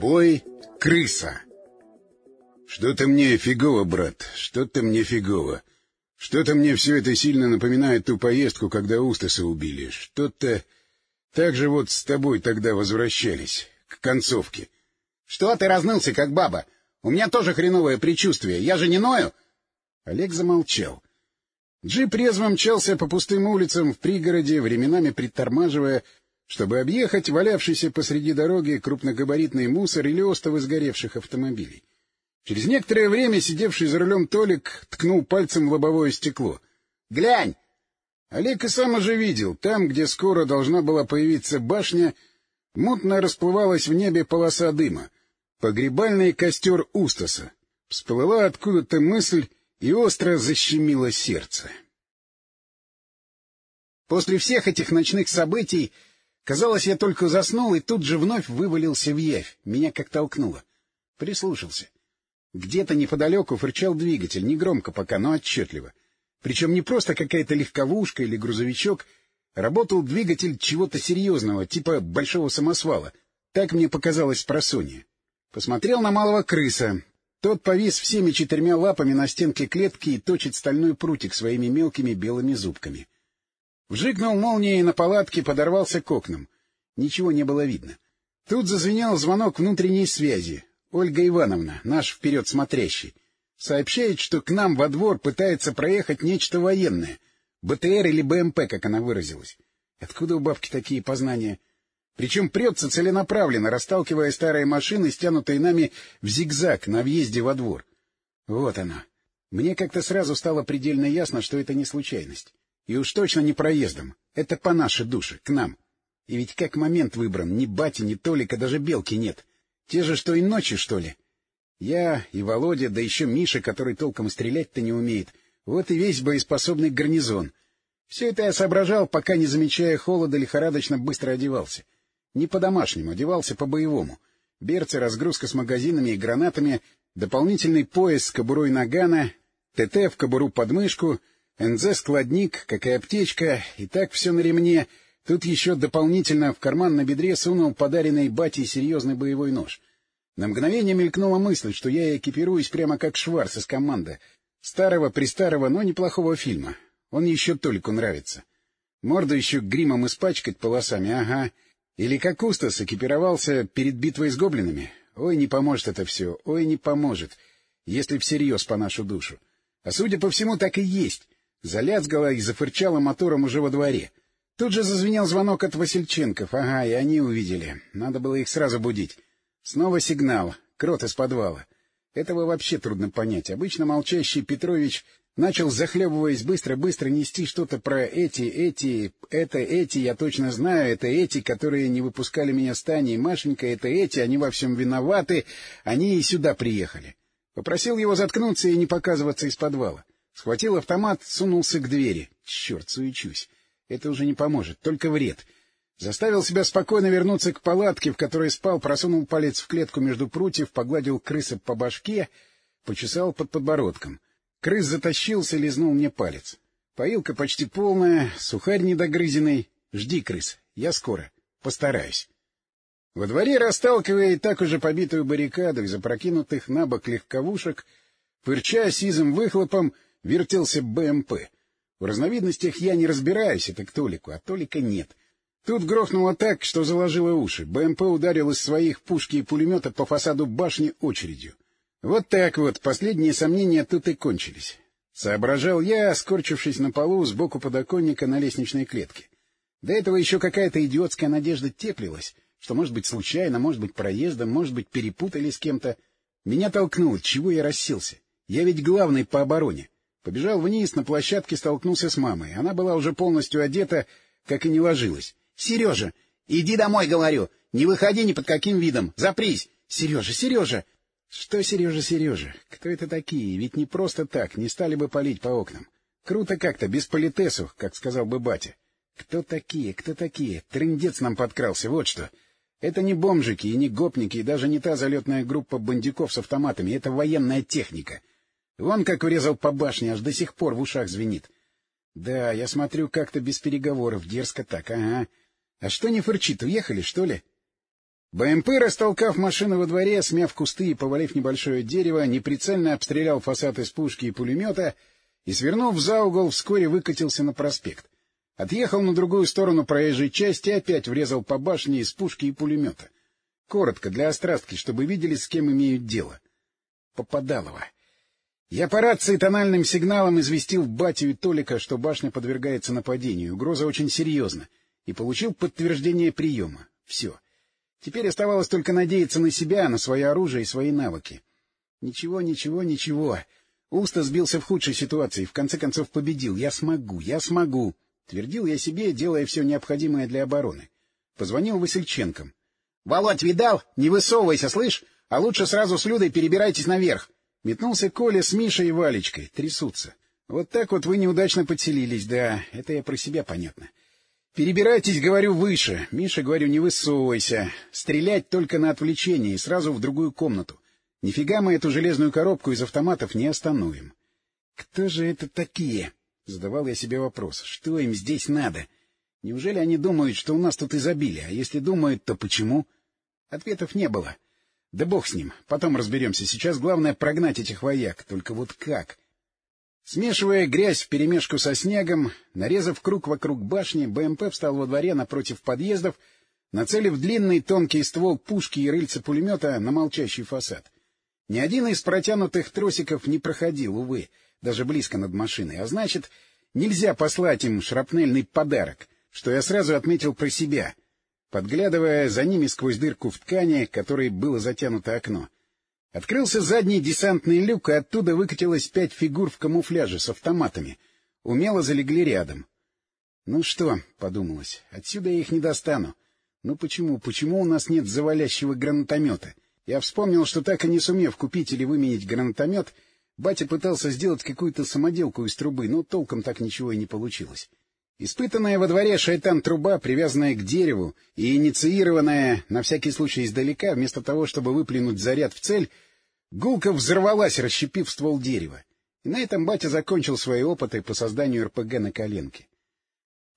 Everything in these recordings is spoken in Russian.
Бой крыса. Что-то мне фигово, брат, что-то мне фигово. Что-то мне все это сильно напоминает ту поездку, когда Устаса убили. Что-то... Так же вот с тобой тогда возвращались, к концовке. — Что ты разнылся, как баба? У меня тоже хреновое предчувствие. Я же не ною? Олег замолчал. Джип резво мчался по пустым улицам в пригороде, временами притормаживая, чтобы объехать валявшийся посреди дороги крупногабаритный мусор или остовы сгоревших автомобилей. Через некоторое время сидевший за рулем Толик ткнул пальцем в лобовое стекло. — Глянь! Олег и сам уже видел, там, где скоро должна была появиться башня, мутно расплывалась в небе полоса дыма. Погребальный костер Устаса. Всплыла откуда-то мысль и остро защемило сердце. После всех этих ночных событий, казалось, я только заснул и тут же вновь вывалился в явь. Меня как толкнуло. Прислушался. Где-то неподалеку фырчал двигатель, негромко пока, но отчетливо. Причем не просто какая-то легковушка или грузовичок, работал двигатель чего-то серьезного, типа большого самосвала. Так мне показалось просонье. Посмотрел на малого крыса. Тот повис всеми четырьмя лапами на стенке клетки и точит стальной прутик своими мелкими белыми зубками. Вжикнул молнией на палатке, подорвался к окнам. Ничего не было видно. Тут зазвенел звонок внутренней связи. Ольга Ивановна, наш вперед смотрящий, сообщает, что к нам во двор пытается проехать нечто военное. БТР или БМП, как она выразилась. Откуда у бабки такие познания? Причем прется целенаправленно, расталкивая старые машины, стянутые нами в зигзаг на въезде во двор. Вот она. Мне как-то сразу стало предельно ясно, что это не случайность. И уж точно не проездом. Это по нашей душе, к нам. И ведь как момент выбран, ни бати, ни Толика, даже Белки нет. Те же, что и ночи, что ли? Я и Володя, да еще Миша, который толком стрелять-то не умеет. Вот и весь боеспособный гарнизон. Все это я соображал, пока, не замечая холода, лихорадочно быстро одевался. Не по-домашнему, одевался по-боевому. Берцы, разгрузка с магазинами и гранатами, дополнительный пояс с кобурой нагана, ТТ в кобуру под мышку, НЗ-складник, какая аптечка, и так все на ремне — Тут еще дополнительно в карман на бедре сунул подаренный батей серьезный боевой нож. На мгновение мелькнула мысль, что я экипируюсь прямо как Шварц из команды. Старого-престарого, но неплохого фильма. Он еще только нравится. Морду еще гримом испачкать полосами, ага. Или как Устас экипировался перед битвой с гоблинами. Ой, не поможет это все, ой, не поможет, если всерьез по нашу душу. А судя по всему, так и есть. Залязгала и зафырчала мотором уже во дворе. Тут же зазвенел звонок от Васильченков. Ага, и они увидели. Надо было их сразу будить. Снова сигнал. Крот из подвала. Этого вообще трудно понять. Обычно молчащий Петрович начал, захлебываясь, быстро-быстро нести что-то про эти, эти, это эти, я точно знаю, это эти, которые не выпускали меня с Таней, Машенька, это эти, они во всем виноваты, они и сюда приехали. Попросил его заткнуться и не показываться из подвала. Схватил автомат, сунулся к двери. Черт, суечусь. Это уже не поможет, только вред. Заставил себя спокойно вернуться к палатке, в которой спал, просунул палец в клетку между прутьев, погладил крыса по башке, почесал под подбородком. Крыс затащился, лизнул мне палец. Поилка почти полная, сухарь недогрызенный. Жди, крыс, я скоро. Постараюсь. Во дворе, расталкивая и так уже побитую баррикаду из опрокинутых на бок легковушек, фырча сизым выхлопом, вертелся БМП — в разновидностях я не разбираюсь, это к Толику, а Толика нет. Тут грохнуло так, что заложило уши. БМП ударил из своих пушки и пулемета по фасаду башни очередью. Вот так вот, последние сомнения тут и кончились. Соображал я, скорчившись на полу сбоку подоконника на лестничной клетке. До этого еще какая-то идиотская надежда теплилась, что, может быть, случайно, может быть, проездом, может быть, перепутали с кем-то. Меня толкнуло, чего я расселся. Я ведь главный по обороне. Побежал вниз, на площадке столкнулся с мамой. Она была уже полностью одета, как и не ложилась. — Сережа, иди домой, говорю. Не выходи ни под каким видом. Запрись. Сережа, Сережа. Что Сережа, Сережа? Кто это такие? Ведь не просто так, не стали бы палить по окнам. Круто как-то, без политесу, как сказал бы батя. Кто такие, кто такие? Трындец нам подкрался, вот что. Это не бомжики и не гопники, и даже не та залетная группа бандюков с автоматами. Это военная техника. Вон как врезал по башне, аж до сих пор в ушах звенит. Да, я смотрю, как-то без переговоров, дерзко так, ага. А что не фырчит, уехали, что ли? БМП, растолкав машину во дворе, смяв кусты и повалив небольшое дерево, неприцельно обстрелял фасад из пушки и пулемета и, свернув за угол, вскоре выкатился на проспект. Отъехал на другую сторону проезжей части и опять врезал по башне из пушки и пулемета. Коротко, для острастки, чтобы видели, с кем имеют дело. Попадалово. Я по рации тональным сигналом известил батю и Толика, что башня подвергается нападению, угроза очень серьезна, и получил подтверждение приема. Все. Теперь оставалось только надеяться на себя, на свое оружие и свои навыки. Ничего, ничего, ничего. Уста сбился в худшей ситуации, в конце концов победил. Я смогу, я смогу. Твердил я себе, делая все необходимое для обороны. Позвонил Васильченкам. — Володь, видал? Не высовывайся, слышь? А лучше сразу с Людой перебирайтесь наверх. Метнулся Коля с Мишей и Валечкой. Трясутся. Вот так вот вы неудачно подселились, да. Это я про себя понятно. Перебирайтесь, говорю, выше. Миша, говорю, не высовывайся. Стрелять только на отвлечение и сразу в другую комнату. Нифига мы эту железную коробку из автоматов не остановим. Кто же это такие? Задавал я себе вопрос. Что им здесь надо? Неужели они думают, что у нас тут изобилие? А если думают, то почему? Ответов не было. — да бог с ним, потом разберемся. Сейчас главное прогнать этих вояк. Только вот как? Смешивая грязь вперемешку со снегом, нарезав круг вокруг башни, БМП встал во дворе напротив подъездов, нацелив длинный тонкий ствол пушки и рыльца пулемета на молчащий фасад. Ни один из протянутых тросиков не проходил, увы, даже близко над машиной, а значит, нельзя послать им шрапнельный подарок, что я сразу отметил про себя — подглядывая за ними сквозь дырку в ткани, которой было затянуто окно. Открылся задний десантный люк, и оттуда выкатилось пять фигур в камуфляже с автоматами. Умело залегли рядом. — Ну что, — подумалось, — отсюда я их не достану. Ну почему, почему у нас нет завалящего гранатомета? Я вспомнил, что так и не сумев купить или выменить гранатомет, батя пытался сделать какую-то самоделку из трубы, но толком так ничего и не получилось. Испытанная во дворе шайтан-труба, привязанная к дереву и инициированная, на всякий случай издалека, вместо того, чтобы выплюнуть заряд в цель, гулко взорвалась, расщепив ствол дерева. И на этом батя закончил свои опыты по созданию РПГ на коленке.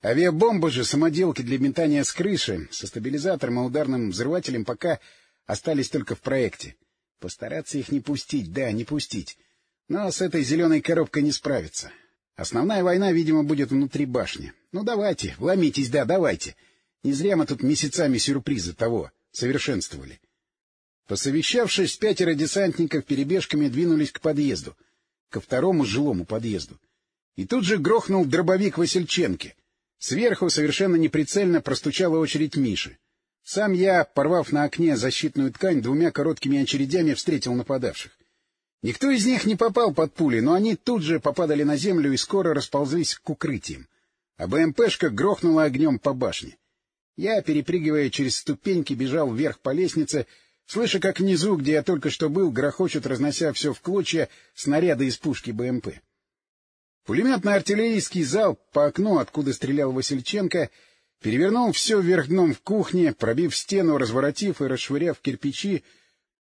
Авиабомбы же, самоделки для метания с крыши, со стабилизатором и ударным взрывателем пока остались только в проекте. Постараться их не пустить, да, не пустить. Но с этой зеленой коробкой не справиться. Основная война, видимо, будет внутри башни. Ну, давайте, вломитесь, да, давайте. Не зря мы тут месяцами сюрпризы того совершенствовали. Посовещавшись, пятеро десантников перебежками двинулись к подъезду, ко второму жилому подъезду. И тут же грохнул дробовик Васильченки. Сверху совершенно неприцельно простучала очередь Миши. Сам я, порвав на окне защитную ткань, двумя короткими очередями встретил нападавших. Никто из них не попал под пули, но они тут же попадали на землю и скоро расползлись к укрытиям. А БМПшка грохнула огнем по башне. Я, перепрыгивая через ступеньки, бежал вверх по лестнице, слыша, как внизу, где я только что был, грохочут, разнося все в клочья, снаряды из пушки БМП. Пулеметно-артиллерийский залп по окну, откуда стрелял Васильченко, перевернул все вверх дном в кухне, пробив стену, разворотив и расшвыряв кирпичи,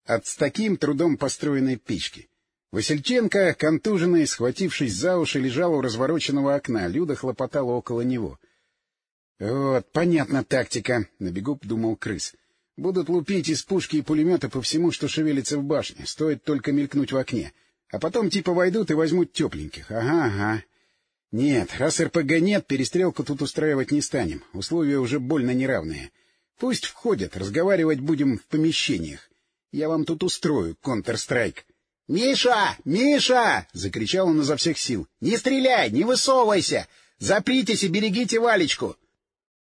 от с таким трудом построенной печки. Васильченко, контуженный, схватившись за уши, лежал у развороченного окна, Люда хлопотала около него. — Вот, понятна тактика, — на бегу думал крыс. — Будут лупить из пушки и пулемета по всему, что шевелится в башне, стоит только мелькнуть в окне. А потом типа войдут и возьмут тепленьких. Ага, ага. Нет, раз РПГ нет, перестрелку тут устраивать не станем. Условия уже больно неравные. Пусть входят, разговаривать будем в помещениях. Я вам тут устрою контр-страйк. — Миша! Миша! — закричал он изо всех сил. — Не стреляй! Не высовывайся! Запритесь и берегите Валечку!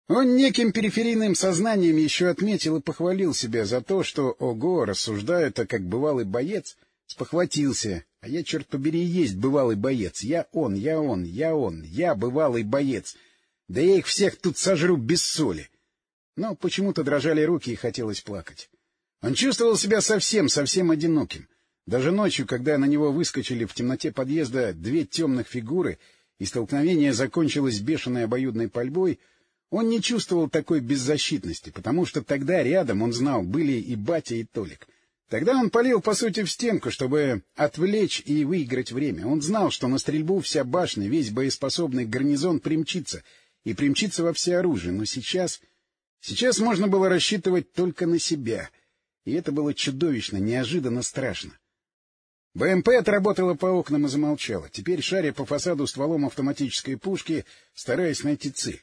Он неким периферийным сознанием еще отметил и похвалил себя за то, что, ого, рассуждаю-то как бывалый боец, спохватился. А я, черт побери, есть бывалый боец. Я он, я он, я он, я бывалый боец. Да я их всех тут сожру без соли. Но почему-то дрожали руки и хотелось плакать. Он чувствовал себя совсем, совсем одиноким. Даже ночью, когда на него выскочили в темноте подъезда две темных фигуры, и столкновение закончилось бешеной обоюдной пальбой, он не чувствовал такой беззащитности, потому что тогда рядом, он знал, были и батя, и Толик. Тогда он полил, по сути, в стенку, чтобы отвлечь и выиграть время. Он знал, что на стрельбу вся башня, весь боеспособный гарнизон примчится, и примчится во всеоружие, но сейчас... Сейчас можно было рассчитывать только на себя, и это было чудовищно, неожиданно страшно. БМП отработала по окнам и замолчала, теперь шаря по фасаду стволом автоматической пушки, стараясь найти цель.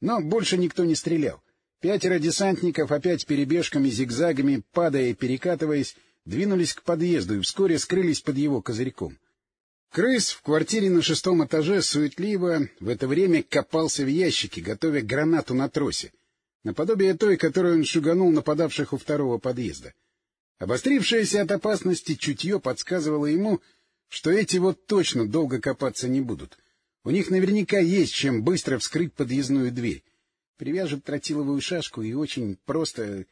Но больше никто не стрелял. Пятеро десантников опять перебежками, зигзагами, падая и перекатываясь, двинулись к подъезду и вскоре скрылись под его козырьком. Крыс в квартире на шестом этаже суетливо в это время копался в ящике, готовя гранату на тросе, наподобие той, которую он шуганул нападавших у второго подъезда. Обострившееся от опасности чутье подсказывало ему, что эти вот точно долго копаться не будут. У них наверняка есть чем быстро вскрыть подъездную дверь. Привяжут тротиловую шашку и очень просто...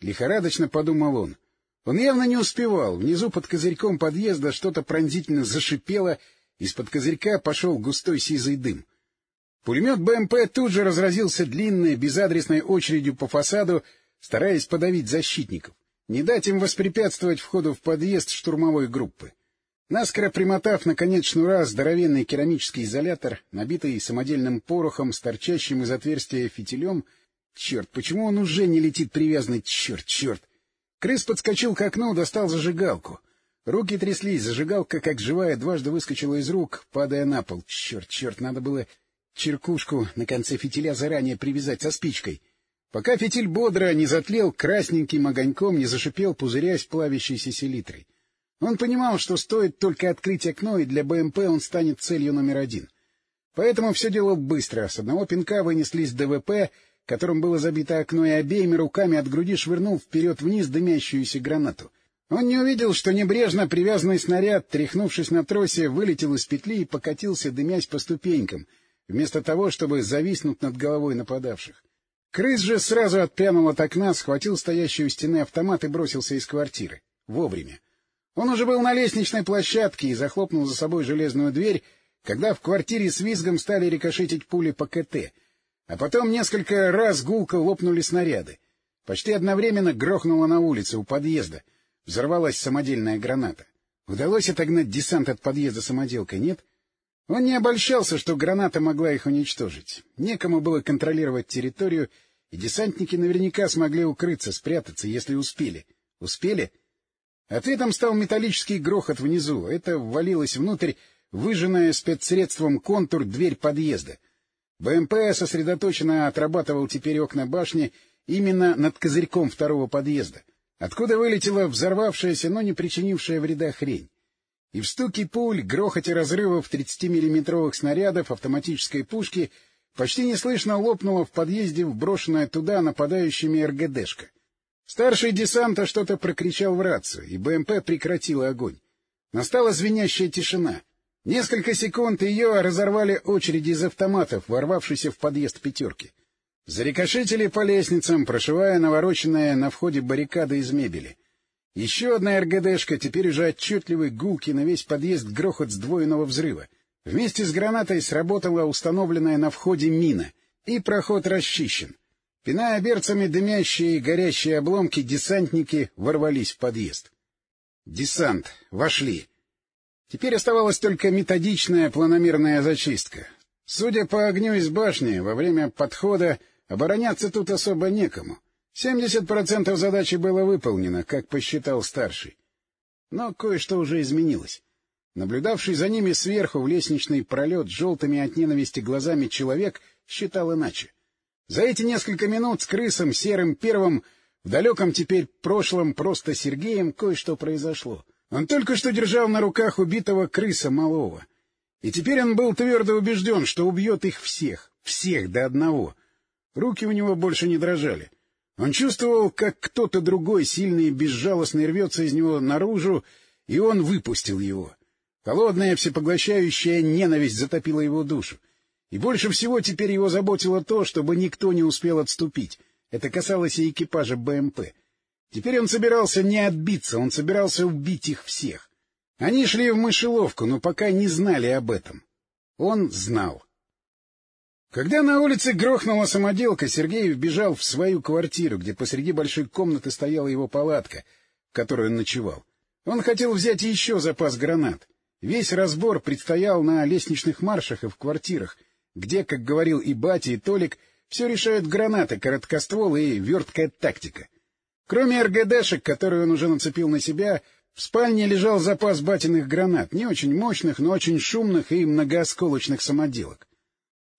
Лихорадочно подумал он. Он явно не успевал. Внизу под козырьком подъезда что-то пронзительно зашипело, из-под козырька пошел густой сизый дым. Пулемет БМП тут же разразился длинной, безадресной очередью по фасаду, стараясь подавить защитников, не дать им воспрепятствовать входу в подъезд штурмовой группы. Наскоро примотав на конец шнура здоровенный керамический изолятор, набитый самодельным порохом с торчащим из отверстия фитилем, черт, почему он уже не летит привязанный, черт, черт! Крыс подскочил к окну, достал зажигалку. Руки тряслись, зажигалка, как живая, дважды выскочила из рук, падая на пол. Черт, черт, надо было черкушку на конце фитиля заранее привязать со спичкой. Пока фитиль бодро не затлел красненьким огоньком, не зашипел, пузырясь плавящейся селитрой. Он понимал, что стоит только открыть окно, и для БМП он станет целью номер один. Поэтому все делал быстро. С одного пинка вынеслись ДВП, которым было забито окно, и обеими руками от груди швырнул вперед-вниз дымящуюся гранату. Он не увидел, что небрежно привязанный снаряд, тряхнувшись на тросе, вылетел из петли и покатился, дымясь по ступенькам — вместо того, чтобы зависнуть над головой нападавших. Крыс же сразу отпрянул от окна, схватил стоящий у стены автомат и бросился из квартиры. Вовремя. Он уже был на лестничной площадке и захлопнул за собой железную дверь, когда в квартире с визгом стали рикошетить пули по КТ. А потом несколько раз гулко лопнули снаряды. Почти одновременно грохнуло на улице у подъезда. Взорвалась самодельная граната. Удалось отогнать десант от подъезда самоделкой, нет? Он не обольщался, что граната могла их уничтожить. Некому было контролировать территорию, и десантники наверняка смогли укрыться, спрятаться, если успели. Успели? Ответом стал металлический грохот внизу. Это ввалилось внутрь, выжженная спецсредством контур дверь подъезда. БМП сосредоточенно отрабатывал теперь окна башни именно над козырьком второго подъезда, откуда вылетела взорвавшаяся, но не причинившая вреда хрень. И в стуке пуль, грохоте разрывов 30-миллиметровых снарядов автоматической пушки почти неслышно лопнула в подъезде вброшенная туда нападающими РГДшка. Старший десанта что-то прокричал в рацию, и БМП прекратила огонь. Настала звенящая тишина. Несколько секунд ее разорвали очереди из автоматов, ворвавшиеся в подъезд пятерки. Зарикошетили по лестницам, прошивая навороченные на входе баррикады из мебели. Еще одна РГДшка, теперь уже отчетливый гулки на весь подъезд грохот сдвоенного взрыва. Вместе с гранатой сработала установленная на входе мина, и проход расчищен. Пиная берцами дымящие и горящие обломки, десантники ворвались в подъезд. Десант. Вошли. Теперь оставалась только методичная планомерная зачистка. Судя по огню из башни, во время подхода обороняться тут особо некому — Семьдесят процентов задачи было выполнено, как посчитал старший. Но кое-что уже изменилось. Наблюдавший за ними сверху в лестничный пролет желтыми от ненависти глазами человек считал иначе. За эти несколько минут с крысом серым первым в далеком теперь прошлом просто Сергеем кое-что произошло. Он только что держал на руках убитого крыса малого. И теперь он был твердо убежден, что убьет их всех, всех до одного. Руки у него больше не дрожали. Он чувствовал, как кто-то другой, сильный и безжалостный, рвется из него наружу, и он выпустил его. Холодная, всепоглощающая ненависть затопила его душу. И больше всего теперь его заботило то, чтобы никто не успел отступить. Это касалось и экипажа БМП. Теперь он собирался не отбиться, он собирался убить их всех. Они шли в мышеловку, но пока не знали об этом. Он знал. Когда на улице грохнула самоделка, Сергей вбежал в свою квартиру, где посреди большой комнаты стояла его палатка, в которой он ночевал. Он хотел взять еще запас гранат. Весь разбор предстоял на лестничных маршах и в квартирах, где, как говорил и батя, и Толик, Все решают гранаты, короткоствол и верткая тактика. Кроме РГДшек, которые он уже нацепил на себя, в спальне лежал запас батиных гранат, не очень мощных, но очень шумных и многоосколочных самоделок.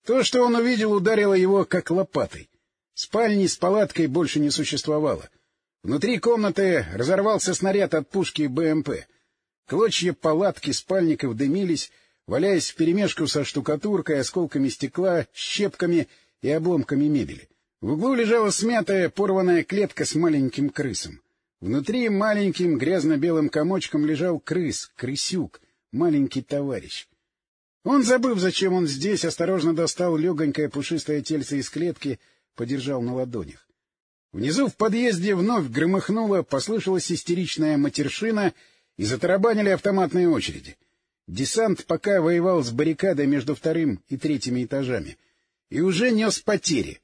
То, что он увидел, ударило его как лопатой. Спальни с палаткой больше не существовало. Внутри комнаты разорвался снаряд от пушки БМП. Клочья палатки спальников дымились, валяясь вперемешку со штукатуркой, осколками стекла, щепками и обломками мебели. В углу лежала смятая, порванная клетка с маленьким крысом. Внутри маленьким грязно-белым комочком лежал крыс, крысюк, маленький товарищ. Он, забыв, зачем он здесь, осторожно достал легонькое пушистое тельце из клетки, подержал на ладонях. Внизу в подъезде вновь громыхнуло, послышалась истеричная матершина, и затарабанили автоматные очереди. Десант пока воевал с баррикадой между вторым и третьими этажами и уже нес потери.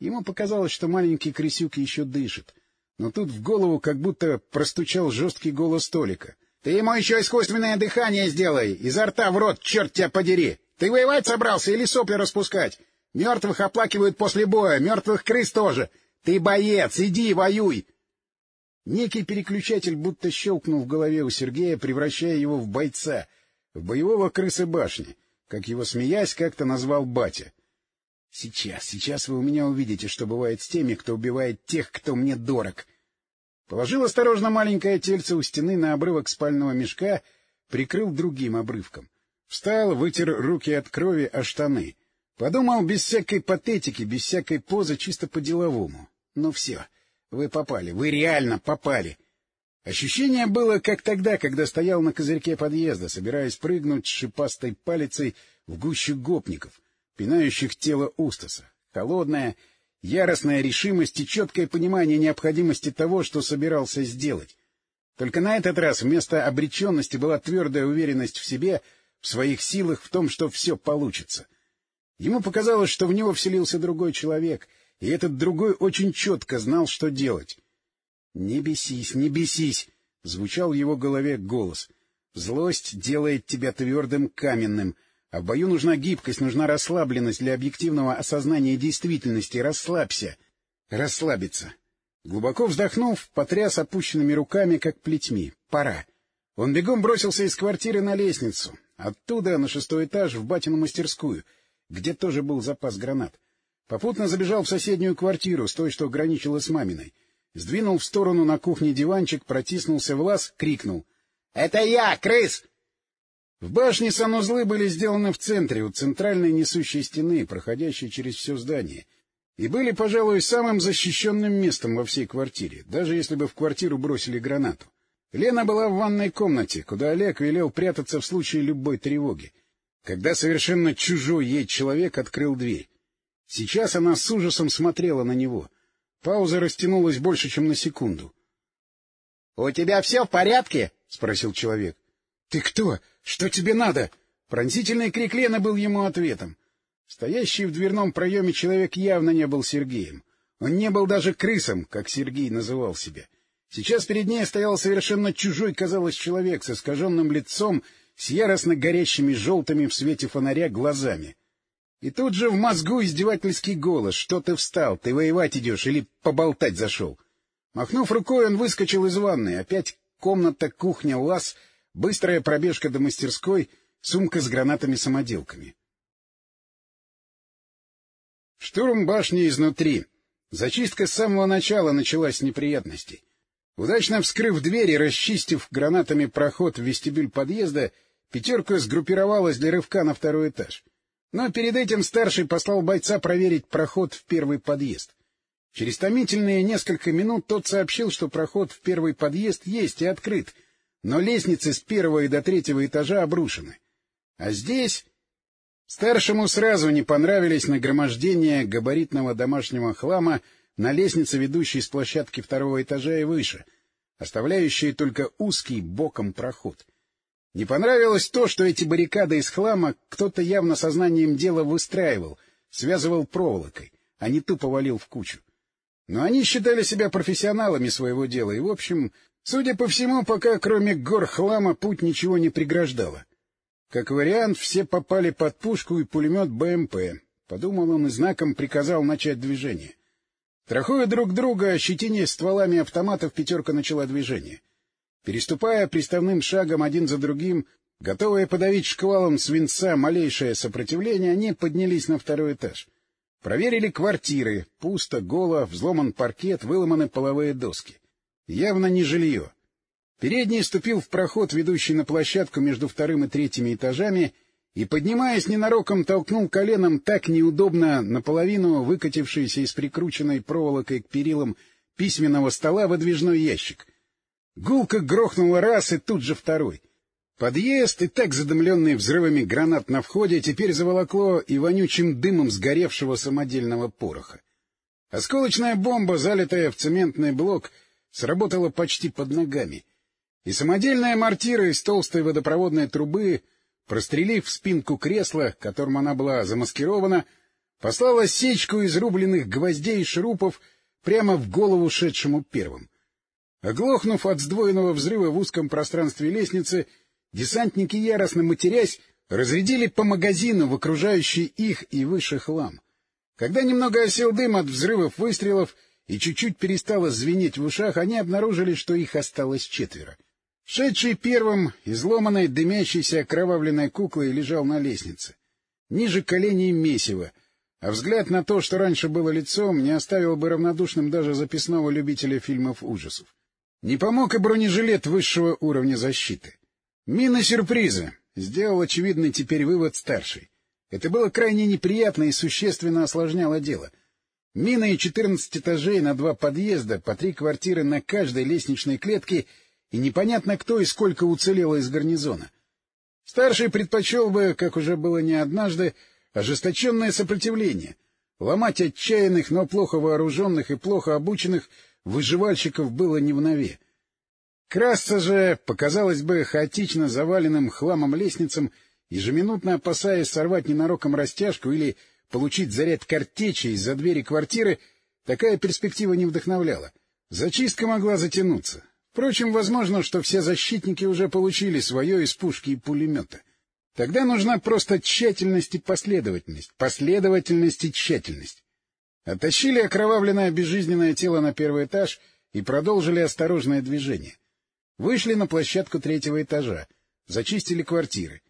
Ему показалось, что маленький крысюк еще дышит, но тут в голову как будто простучал жесткий голос Толика. — Ты ему еще искусственное дыхание сделай! Изо рта в рот, черт тебя подери! Ты воевать собрался или сопли распускать? Мертвых оплакивают после боя, мертвых крыс тоже! Ты боец, иди воюй! Некий переключатель будто щелкнул в голове у Сергея, превращая его в бойца, в боевого крысы башни, как его, смеясь, как-то назвал батя. Сейчас, сейчас вы у меня увидите, что бывает с теми, кто убивает тех, кто мне дорог. Положил осторожно маленькое тельце у стены на обрывок спального мешка, прикрыл другим обрывком. Встал, вытер руки от крови о штаны. Подумал без всякой патетики, без всякой позы, чисто по-деловому. Ну все, вы попали, вы реально попали. Ощущение было, как тогда, когда стоял на козырьке подъезда, собираясь прыгнуть с шипастой палицей в гущу гопников, пинающих тело Устаса. Холодная, яростная решимость и четкое понимание необходимости того, что собирался сделать. Только на этот раз вместо обреченности была твердая уверенность в себе, в своих силах, в том, что все получится. Ему показалось, что в него вселился другой человек, и этот другой очень четко знал, что делать. — Не бесись, не бесись! — звучал в его голове голос. — Злость делает тебя твердым, каменным, а в бою нужна гибкость, нужна расслабленность для объективного осознания действительности. Расслабься! Расслабиться! Глубоко вздохнув, потряс опущенными руками, как плетьми. Пора. Он бегом бросился из квартиры на лестницу. Оттуда на шестой этаж в батину мастерскую, где тоже был запас гранат. Попутно забежал в соседнюю квартиру, с той, что граничила с маминой. Сдвинул в сторону на кухне диванчик, протиснулся в лаз, крикнул. — Это я, крыс! В башне санузлы были сделаны в центре, у центральной несущей стены, проходящей через все здание, и были, пожалуй, самым защищенным местом во всей квартире, даже если бы в квартиру бросили гранату. Лена была в ванной комнате, куда Олег велел прятаться в случае любой тревоги, когда совершенно чужой ей человек открыл дверь. Сейчас она с ужасом смотрела на него. Пауза растянулась больше, чем на секунду. — У тебя все в порядке? — спросил человек. — Ты кто? Что тебе надо? Пронзительный крик Лены был ему ответом. Стоящий в дверном проеме человек явно не был Сергеем. Он не был даже крысом, как Сергей называл себя. Сейчас перед ней стоял совершенно чужой, казалось, человек с искаженным лицом, с яростно горящими желтыми в свете фонаря глазами. И тут же в мозгу издевательский голос. Что ты встал? Ты воевать идешь или поболтать зашел? Махнув рукой, он выскочил из ванной. Опять комната, кухня, лаз, быстрая пробежка до мастерской, сумка с гранатами-самоделками. Штурм башни изнутри. Зачистка с самого начала началась с неприятностей. Удачно вскрыв дверь и расчистив гранатами проход в вестибюль подъезда, пятерка сгруппировалась для рывка на второй этаж. Но перед этим старший послал бойца проверить проход в первый подъезд. Через томительные несколько минут тот сообщил, что проход в первый подъезд есть и открыт, но лестницы с первого и до третьего этажа обрушены. А здесь... Старшему сразу не понравились нагромождения габаритного домашнего хлама на лестнице, ведущей с площадки второго этажа и выше, оставляющие только узкий боком проход. Не понравилось то, что эти баррикады из хлама кто-то явно сознанием дела выстраивал, связывал проволокой, а не тупо валил в кучу. Но они считали себя профессионалами своего дела, и, в общем, судя по всему, пока кроме гор хлама путь ничего не преграждало. Как вариант, все попали под пушку и пулемет БМП. — подумал он и знаком приказал начать движение. Трахуя друг друга, ощетинясь стволами автоматов, пятерка начала движение. Переступая приставным шагом один за другим, готовые подавить шквалом свинца малейшее сопротивление, они поднялись на второй этаж. Проверили квартиры. Пусто, голо, взломан паркет, выломаны половые доски. Явно не жилье. Передний ступил в проход, ведущий на площадку между вторым и третьими этажами, и, поднимаясь ненароком, толкнул коленом так неудобно наполовину выкатившийся из прикрученной проволокой к перилам письменного стола выдвижной ящик. Гулко грохнула раз и тут же второй. Подъезд, и так задымленный взрывами гранат на входе, теперь заволокло и вонючим дымом сгоревшего самодельного пороха. Осколочная бомба, залитая в цементный блок, сработала почти под ногами, и самодельная мортира из толстой водопроводной трубы — прострелив спинку кресла, которым она была замаскирована, послала сечку из рубленных гвоздей и шурупов прямо в голову шедшему первым. Оглохнув от сдвоенного взрыва в узком пространстве лестницы, десантники, яростно матерясь, разрядили по магазину в окружающий их и выше хлам. Когда немного осел дым от взрывов выстрелов и чуть-чуть перестало звенеть в ушах, они обнаружили, что их осталось четверо. Шедший первым, изломанной, дымящейся окровавленной куклой, лежал на лестнице. Ниже коленей месиво, а взгляд на то, что раньше было лицом, не оставил бы равнодушным даже записного любителя фильмов ужасов. Не помог и бронежилет высшего уровня защиты. Мины-сюрпризы. Сделал очевидный теперь вывод старший. Это было крайне неприятно и существенно осложняло дело. Мины и четырнадцать этажей на два подъезда, по три квартиры на каждой лестничной клетке — и непонятно кто и сколько уцелело из гарнизона. Старший предпочел бы, как уже было не однажды, ожесточенное сопротивление, ломать отчаянных, но плохо вооруженных и плохо обученных выживальщиков было не в нове. Красться же показалось бы хаотично заваленным хламом лестницам, ежеминутно опасаясь сорвать ненароком растяжку или получить заряд картечи из-за двери квартиры, такая перспектива не вдохновляла. Зачистка могла затянуться. Впрочем, возможно, что все защитники уже получили свое из пушки и пулемета. Тогда нужна просто тщательность и последовательность, последовательность и тщательность. Оттащили окровавленное безжизненное тело на первый этаж и продолжили осторожное движение. Вышли на площадку третьего этажа, зачистили квартиры.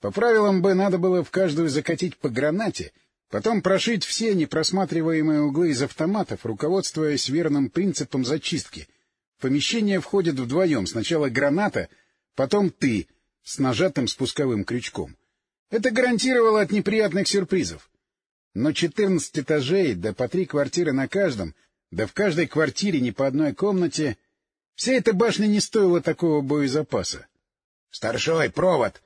По правилам бы надо было в каждую закатить по гранате, потом прошить все непросматриваемые углы из автоматов, руководствуясь верным принципом зачистки — в помещение входят вдвоем. Сначала граната, потом ты с нажатым спусковым крючком. Это гарантировало от неприятных сюрпризов. Но четырнадцать этажей, да по три квартиры на каждом, да в каждой квартире не по одной комнате... Вся эта башня не стоила такого боезапаса. — Старшой, провод!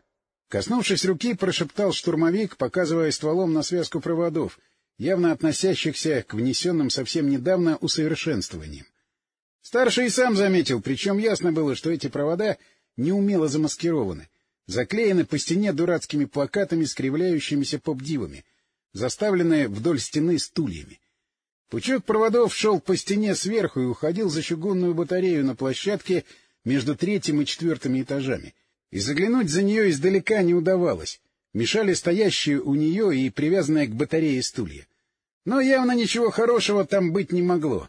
Коснувшись руки, прошептал штурмовик, показывая стволом на связку проводов, явно относящихся к внесенным совсем недавно усовершенствованиям. Старший и сам заметил, причем ясно было, что эти провода неумело замаскированы, заклеены по стене дурацкими плакатами с кривляющимися поп-дивами, заставленные вдоль стены стульями. Пучок проводов шел по стене сверху и уходил за чугунную батарею на площадке между третьим и четвертыми этажами, и заглянуть за нее издалека не удавалось, мешали стоящие у нее и привязанные к батарее стулья. Но явно ничего хорошего там быть не могло.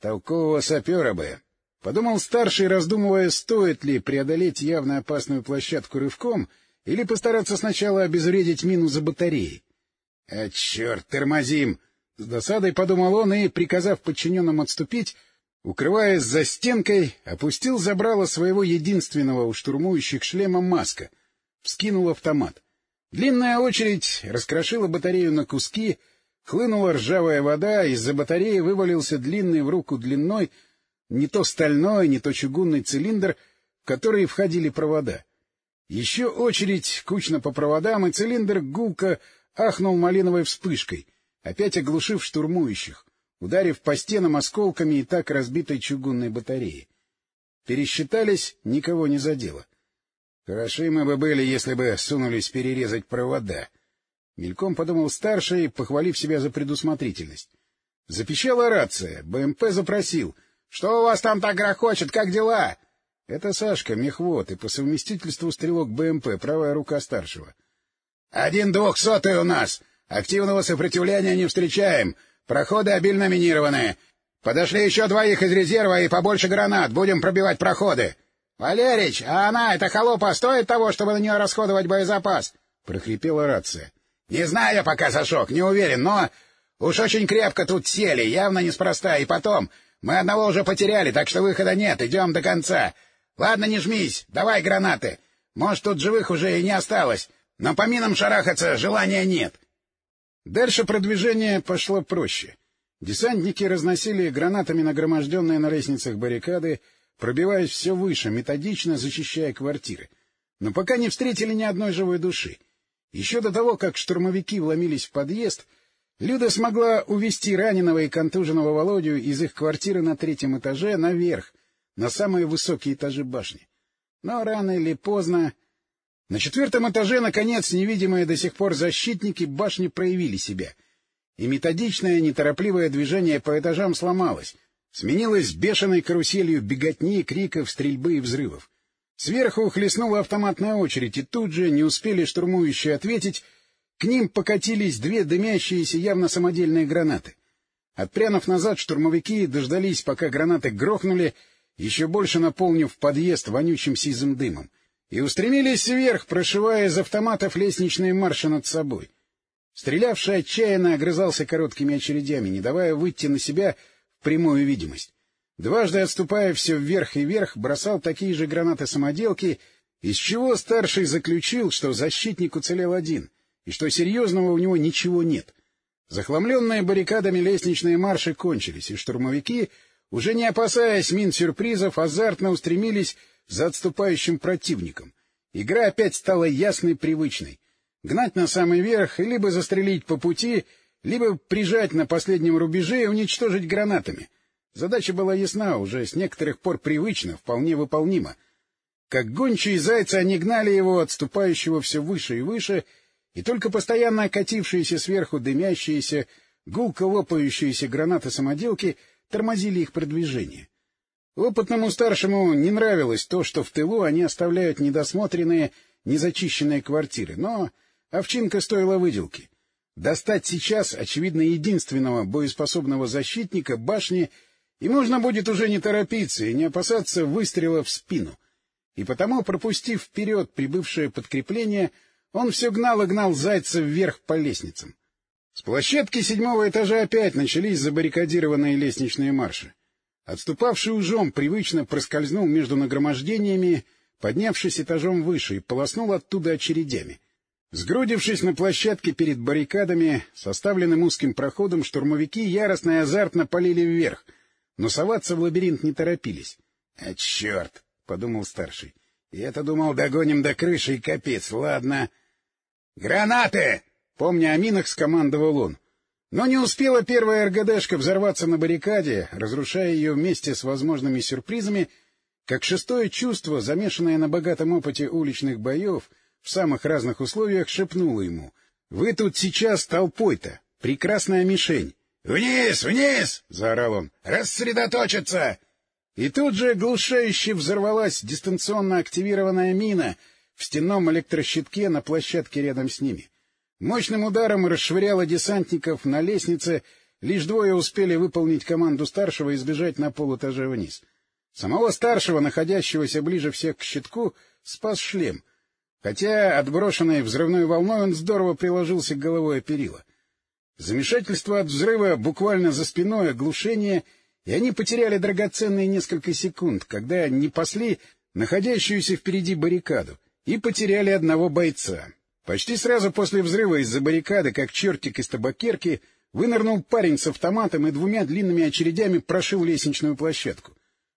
Толкового сапера бы. Подумал старший, раздумывая, стоит ли преодолеть явно опасную площадку рывком или постараться сначала обезвредить мину за батареей. — А черт, тормозим! — с досадой подумал он и, приказав подчиненным отступить, укрываясь за стенкой, опустил забрало своего единственного у штурмующих шлема маска, вскинул автомат. Длинная очередь раскрошила батарею на куски — Хлынула ржавая вода, из-за батареи вывалился длинный в руку длиной не то стальной, не то чугунный цилиндр, в который входили провода. Еще очередь, кучно по проводам, и цилиндр гулко ахнул малиновой вспышкой, опять оглушив штурмующих, ударив по стенам осколками и так разбитой чугунной батареи. Пересчитались, никого не задело. Хороши мы бы были, если бы сунулись перерезать провода. Мельком подумал старший, похвалив себя за предусмотрительность. Запищала рация. БМП запросил. — Что у вас там так грохочет? Как дела? Это Сашка, мехвод, и по совместительству стрелок БМП, правая рука старшего. — Один двухсотый у нас. Активного сопротивления не встречаем. Проходы обильно минированы. Подошли еще двоих из резерва и побольше гранат. Будем пробивать проходы. — Валерич, а она, эта холопа, стоит того, чтобы на нее расходовать боезапас? — прохрипела рация. — Не знаю пока, Сашок, не уверен, но... Уж очень крепко тут сели, явно неспроста. И потом, мы одного уже потеряли, так что выхода нет, идем до конца. Ладно, не жмись, давай гранаты. Может, тут живых уже и не осталось, но по минам шарахаться желания нет. Дальше продвижение пошло проще. Десантники разносили гранатами нагроможденные на лестницах баррикады, пробиваясь все выше, методично зачищая квартиры. Но пока не встретили ни одной живой души. Еще до того, как штурмовики вломились в подъезд, Люда смогла увести раненого и контуженного Володю из их квартиры на третьем этаже наверх, на самые высокие этажи башни. Но рано или поздно... На четвертом этаже, наконец, невидимые до сих пор защитники башни проявили себя. И методичное, неторопливое движение по этажам сломалось, сменилось бешеной каруселью беготни, криков, стрельбы и взрывов. Сверху хлестнула автоматная очередь, и тут же не успели штурмующие ответить, к ним покатились две дымящиеся явно самодельные гранаты. Отпрянув назад, штурмовики дождались, пока гранаты грохнули, еще больше наполнив подъезд вонючим сизым дымом, и устремились вверх, прошивая из автоматов лестничные марши над собой. Стрелявший отчаянно огрызался короткими очередями, не давая выйти на себя в прямую видимость. Дважды отступая все вверх и вверх, бросал такие же гранаты-самоделки, из чего старший заключил, что защитник уцелел один, и что серьезного у него ничего нет. Захламленные баррикадами лестничные марши кончились, и штурмовики уже не опасаясь мин-сюрпризов, азартно устремились за отступающим противником. Игра опять стала ясной, привычной. Гнать на самый верх и либо застрелить по пути, либо прижать на последнем рубеже и уничтожить гранатами. Задача была ясна, уже с некоторых пор привычна, вполне выполнима. Как гончие зайцы они гнали его, отступающего все выше и выше, и только постоянно окатившиеся сверху дымящиеся, гулко лопающиеся гранаты-самоделки — тормозили их продвижение. Опытному старшему не нравилось то, что в тылу они оставляют недосмотренные, незачищенные квартиры, но овчинка стоила выделки. Достать сейчас, очевидно, единственного боеспособного защитника башни, и можно будет уже не торопиться и не опасаться выстрела в спину. И потому, пропустив вперед прибывшее подкрепление, он все гнал и гнал зайца вверх по лестницам. С площадки седьмого этажа опять начались забаррикадированные лестничные марши. Отступавший ужом привычно проскользнул между нагромождениями, поднявшись этажом выше, и полоснул оттуда очередями. Сгрудившись на площадке перед баррикадами, составленным узким проходом, штурмовики яростно и азартно полили вверх, но соваться в лабиринт не торопились. — А черт! — подумал старший. — Я-то думал, догоним до крыши и капец. Ладно. — Гранаты! Помня о минах, скомандовал он. Но не успела первая РГДшка взорваться на баррикаде, разрушая ее вместе с возможными сюрпризами, как шестое чувство, замешанное на богатом опыте уличных боев, в самых разных условиях шепнуло ему. — Вы тут сейчас толпой-то. Прекрасная мишень. — Вниз, вниз! — заорал он. — Рассредоточиться! И тут же глушающе взорвалась дистанционно активированная мина в стенном электрощитке на площадке рядом с ними. Мощным ударом расшвыряло десантников на лестнице, лишь двое успели выполнить команду старшего и сбежать на полэтаже вниз. Самого старшего, находящегося ближе всех к щитку, спас шлем, хотя, отброшенный взрывной волной, он здорово приложился головой о перила. Замешательство от взрыва буквально за спиной, оглушение, и они потеряли драгоценные несколько секунд, когда не пасли находящуюся впереди баррикаду, и потеряли одного бойца. Почти сразу после взрыва из-за баррикады, как чертик из табакерки, вынырнул парень с автоматом и двумя длинными очередями прошил лестничную площадку.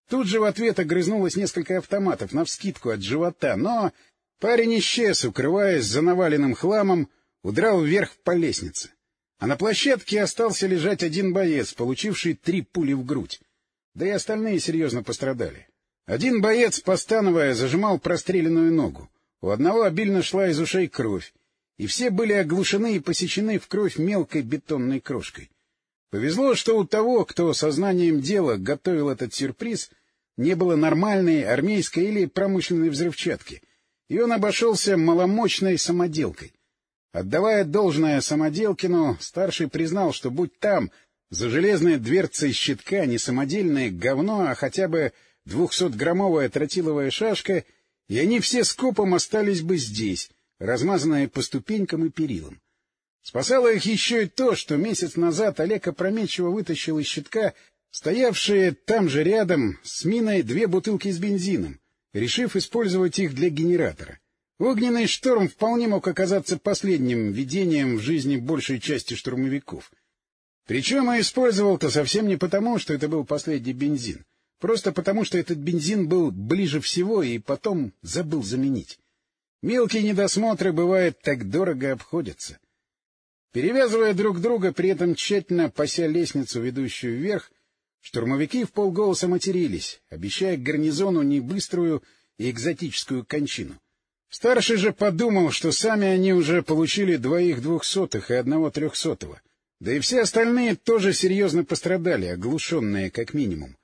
Тут же в ответ огрызнулось несколько автоматов, навскидку от живота, но парень исчез, укрываясь за наваленным хламом, удрал вверх по лестнице. А на площадке остался лежать один боец, получивший три пули в грудь. Да и остальные серьезно пострадали. Один боец, постановая, зажимал простреленную ногу. У одного обильно шла из ушей кровь, и все были оглушены и посечены в кровь мелкой бетонной крошкой. Повезло, что у того, кто сознанием дела готовил этот сюрприз, не было нормальной армейской или промышленной взрывчатки, и он обошелся маломощной самоделкой. Отдавая должное Самоделкину, старший признал, что будь там за железной дверцей щитка не самодельное говно, а хотя бы двухсотграммовая тротиловая шашка, и они все скопом остались бы здесь, размазанные по ступенькам и перилам. Спасало их еще и то, что месяц назад Олег опрометчиво вытащил из щитка стоявшие там же рядом с миной две бутылки с бензином, решив использовать их для генератора. Огненный шторм вполне мог оказаться последним видением в жизни большей части штурмовиков. Причем и использовал-то совсем не потому, что это был последний бензин. Просто потому, что этот бензин был ближе всего и потом забыл заменить. Мелкие недосмотры, бывает, так дорого обходятся. Перевязывая друг друга, при этом тщательно пося лестницу, ведущую вверх, штурмовики в полголоса матерились, обещая гарнизону не быструю и экзотическую кончину. Старший же подумал, что сами они уже получили двоих двухсотых и одного трехсотого. Да и все остальные тоже серьезно пострадали, оглушенные как минимум.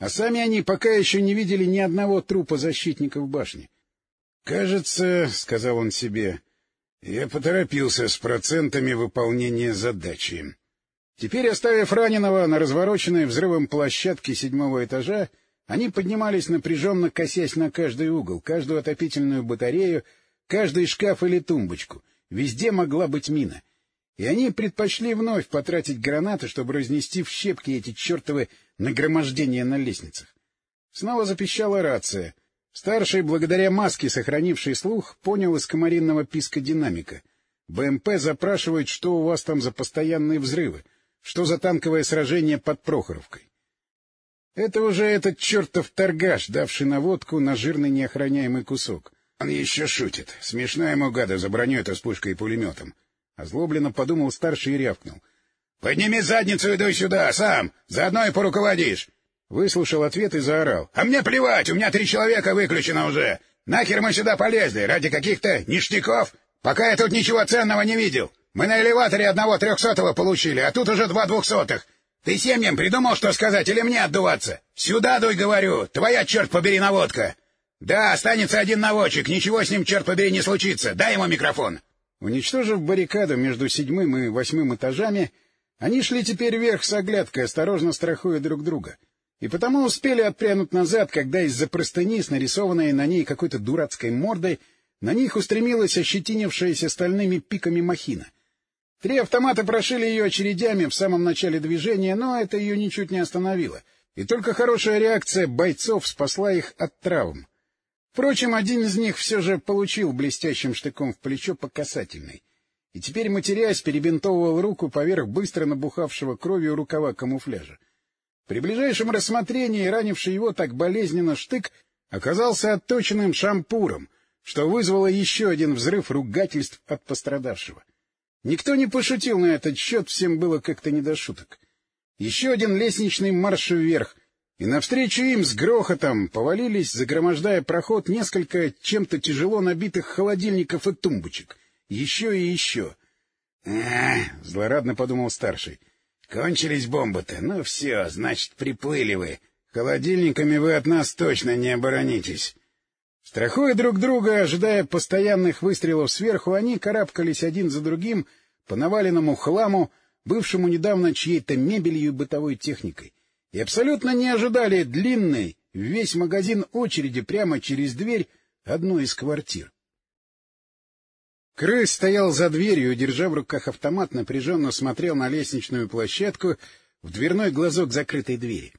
А сами они пока еще не видели ни одного трупа защитников башни. — Кажется, — сказал он себе, — я поторопился с процентами выполнения задачи. Теперь, оставив раненого на развороченной взрывом площадке седьмого этажа, они поднимались напряженно, косясь на каждый угол, каждую отопительную батарею, каждый шкаф или тумбочку. Везде могла быть мина. И они предпочли вновь потратить гранаты, чтобы разнести в щепки эти чертовы нагромождения на лестницах. Снова запищала рация. Старший, благодаря маске, сохранивший слух, понял из комаринного писка динамика. БМП запрашивает, что у вас там за постоянные взрывы, что за танковое сражение под Прохоровкой. Это уже этот чертов торгаш, давший наводку на жирный неохраняемый кусок. Он еще шутит. Смешно ему, гада, за броню это с пушкой и пулеметом. Озлобленно подумал старший и рявкнул. — Подними задницу и иду сюда, сам! Заодно и поруководишь! Выслушал ответ и заорал. — А мне плевать, у меня три человека выключено уже! Нахер мы сюда полезли? Ради каких-то ништяков? Пока я тут ничего ценного не видел. Мы на элеваторе одного трехсотого получили, а тут уже два двухсотых. Ты семьям придумал, что сказать, или мне отдуваться? Сюда дуй, говорю, твоя, черт побери, наводка. Да, останется один наводчик, ничего с ним, черт побери, не случится. Дай ему микрофон. Уничтожив баррикаду между седьмым и восьмым этажами, они шли теперь вверх с оглядкой, осторожно страхуя друг друга. И потому успели отпрянуть назад, когда из-за простыни с нарисованной на ней какой-то дурацкой мордой на них устремилась ощетинившаяся стальными пиками махина — Три автомата прошили ее очередями в самом начале движения, но это ее ничуть не остановило. И только хорошая реакция бойцов спасла их от травм. Впрочем, один из них все же получил блестящим штыком в плечо по касательной. И теперь, матерясь, перебинтовывал руку поверх быстро набухавшего кровью рукава камуфляжа. При ближайшем рассмотрении ранивший его так болезненно штык оказался отточенным шампуром, что вызвало еще один взрыв ругательств от пострадавшего. Никто не пошутил на этот счет, всем было как-то не до шуток. Еще один лестничный марш вверх, и навстречу им с грохотом повалились, загромождая проход, несколько чем-то тяжело набитых холодильников и тумбочек. Еще и еще. «А, — злорадно подумал старший, — кончились бомбы-то. Ну все, значит, приплыли вы. Холодильниками вы от нас точно не оборонитесь. Страхуя друг друга, ожидая постоянных выстрелов сверху, они карабкались один за другим по наваленному хламу, бывшему недавно чьей-то мебелью и бытовой техникой, и абсолютно не ожидали длинной, весь магазин очереди прямо через дверь одной из квартир. Крыс стоял за дверью, держа в руках автомат, напряженно смотрел на лестничную площадку в дверной глазок закрытой двери.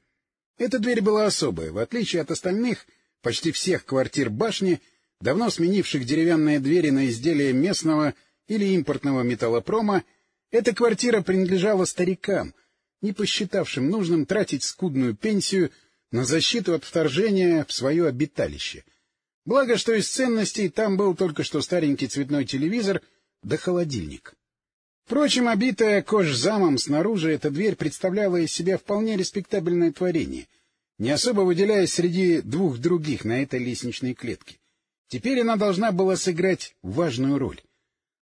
Эта дверь была особая, в отличие от остальных — почти всех квартир башни, давно сменивших деревянные двери на изделия местного или импортного металлопрома, эта квартира принадлежала старикам, не посчитавшим нужным тратить скудную пенсию на защиту от вторжения в свое обиталище. Благо, что из ценностей там был только что старенький цветной телевизор да холодильник. Впрочем, обитая кожзамом снаружи, эта дверь представляла из себя вполне респектабельное творение — не особо выделяясь среди двух других на этой лестничной клетке. Теперь она должна была сыграть важную роль.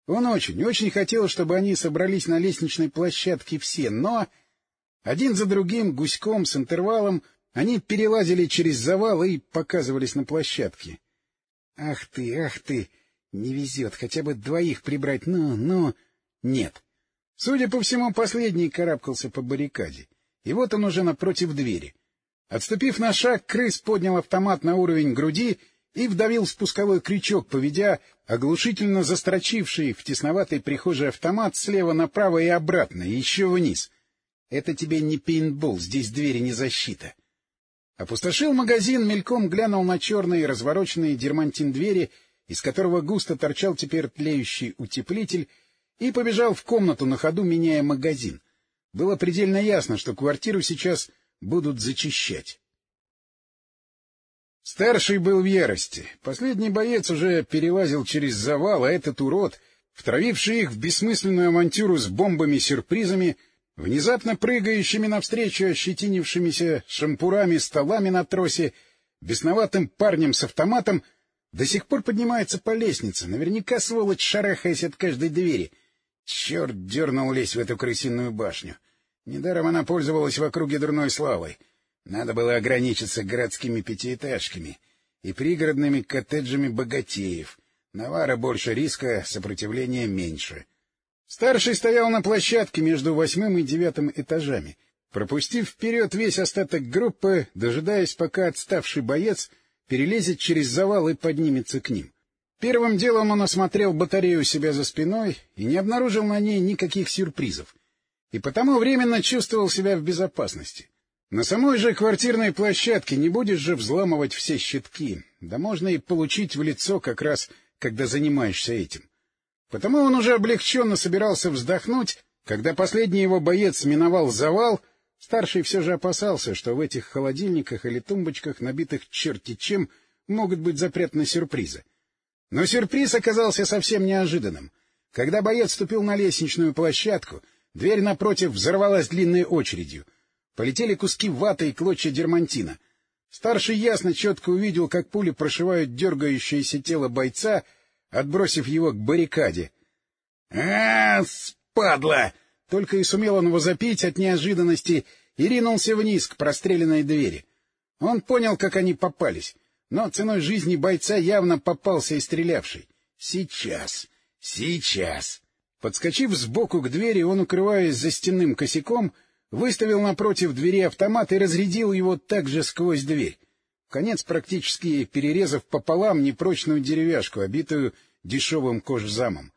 Он очень, очень хотел, чтобы они собрались на лестничной площадке все, но... Один за другим, гуськом, с интервалом, они перелазили через завал и показывались на площадке. Ах ты, ах ты! Не везет, хотя бы двоих прибрать, но, но... Нет. Судя по всему, последний карабкался по баррикаде. И вот он уже напротив двери. Отступив на шаг, крыс поднял автомат на уровень груди и вдавил спусковой крючок, поведя оглушительно застрочивший в тесноватой прихожей автомат слева направо и обратно, еще вниз. Это тебе не пейнтбол, здесь двери не защита. Опустошил магазин, мельком глянул на черные развороченные дермантин двери, из которого густо торчал теперь тлеющий утеплитель, и побежал в комнату на ходу, меняя магазин. Было предельно ясно, что квартиру сейчас будут зачищать. Старший был в ярости. Последний боец уже перелазил через завал, а этот урод, втравивший их в бессмысленную авантюру с бомбами-сюрпризами, внезапно прыгающими навстречу ощетинившимися шампурами, столами на тросе, бесноватым парнем с автоматом, до сих пор поднимается по лестнице, наверняка сволочь шарахаясь от каждой двери. Черт дернул лезть в эту крысиную башню. Недаром она пользовалась в округе дурной славой. Надо было ограничиться городскими пятиэтажками и пригородными коттеджами богатеев. Навара больше риска, сопротивления меньше. Старший стоял на площадке между восьмым и девятым этажами, пропустив вперед весь остаток группы, дожидаясь, пока отставший боец перелезет через завал и поднимется к ним. Первым делом он осмотрел батарею у себя за спиной и не обнаружил на ней никаких сюрпризов, и потому временно чувствовал себя в безопасности. На самой же квартирной площадке не будешь же взламывать все щитки, да можно и получить в лицо как раз, когда занимаешься этим. Потому он уже облегченно собирался вздохнуть, когда последний его боец миновал завал, старший все же опасался, что в этих холодильниках или тумбочках, набитых черти чем, могут быть запретны сюрпризы. Но сюрприз оказался совсем неожиданным. Когда боец ступил на лестничную площадку, дверь напротив взорвалась длинной очередью — Полетели куски ваты и клочья дермантина. Старший ясно четко увидел, как пули прошивают дергающееся тело бойца, отбросив его к баррикаде. — А, спадла! Только и сумел он возопить от неожиданности и ринулся вниз к простреленной двери. Он понял, как они попались, но ценой жизни бойца явно попался и стрелявший. Сейчас, сейчас. Подскочив сбоку к двери, он, укрываясь за стенным косяком, — выставил напротив двери автомат и разрядил его также сквозь дверь, конец практически перерезав пополам непрочную деревяшку, обитую дешевым кожзамом.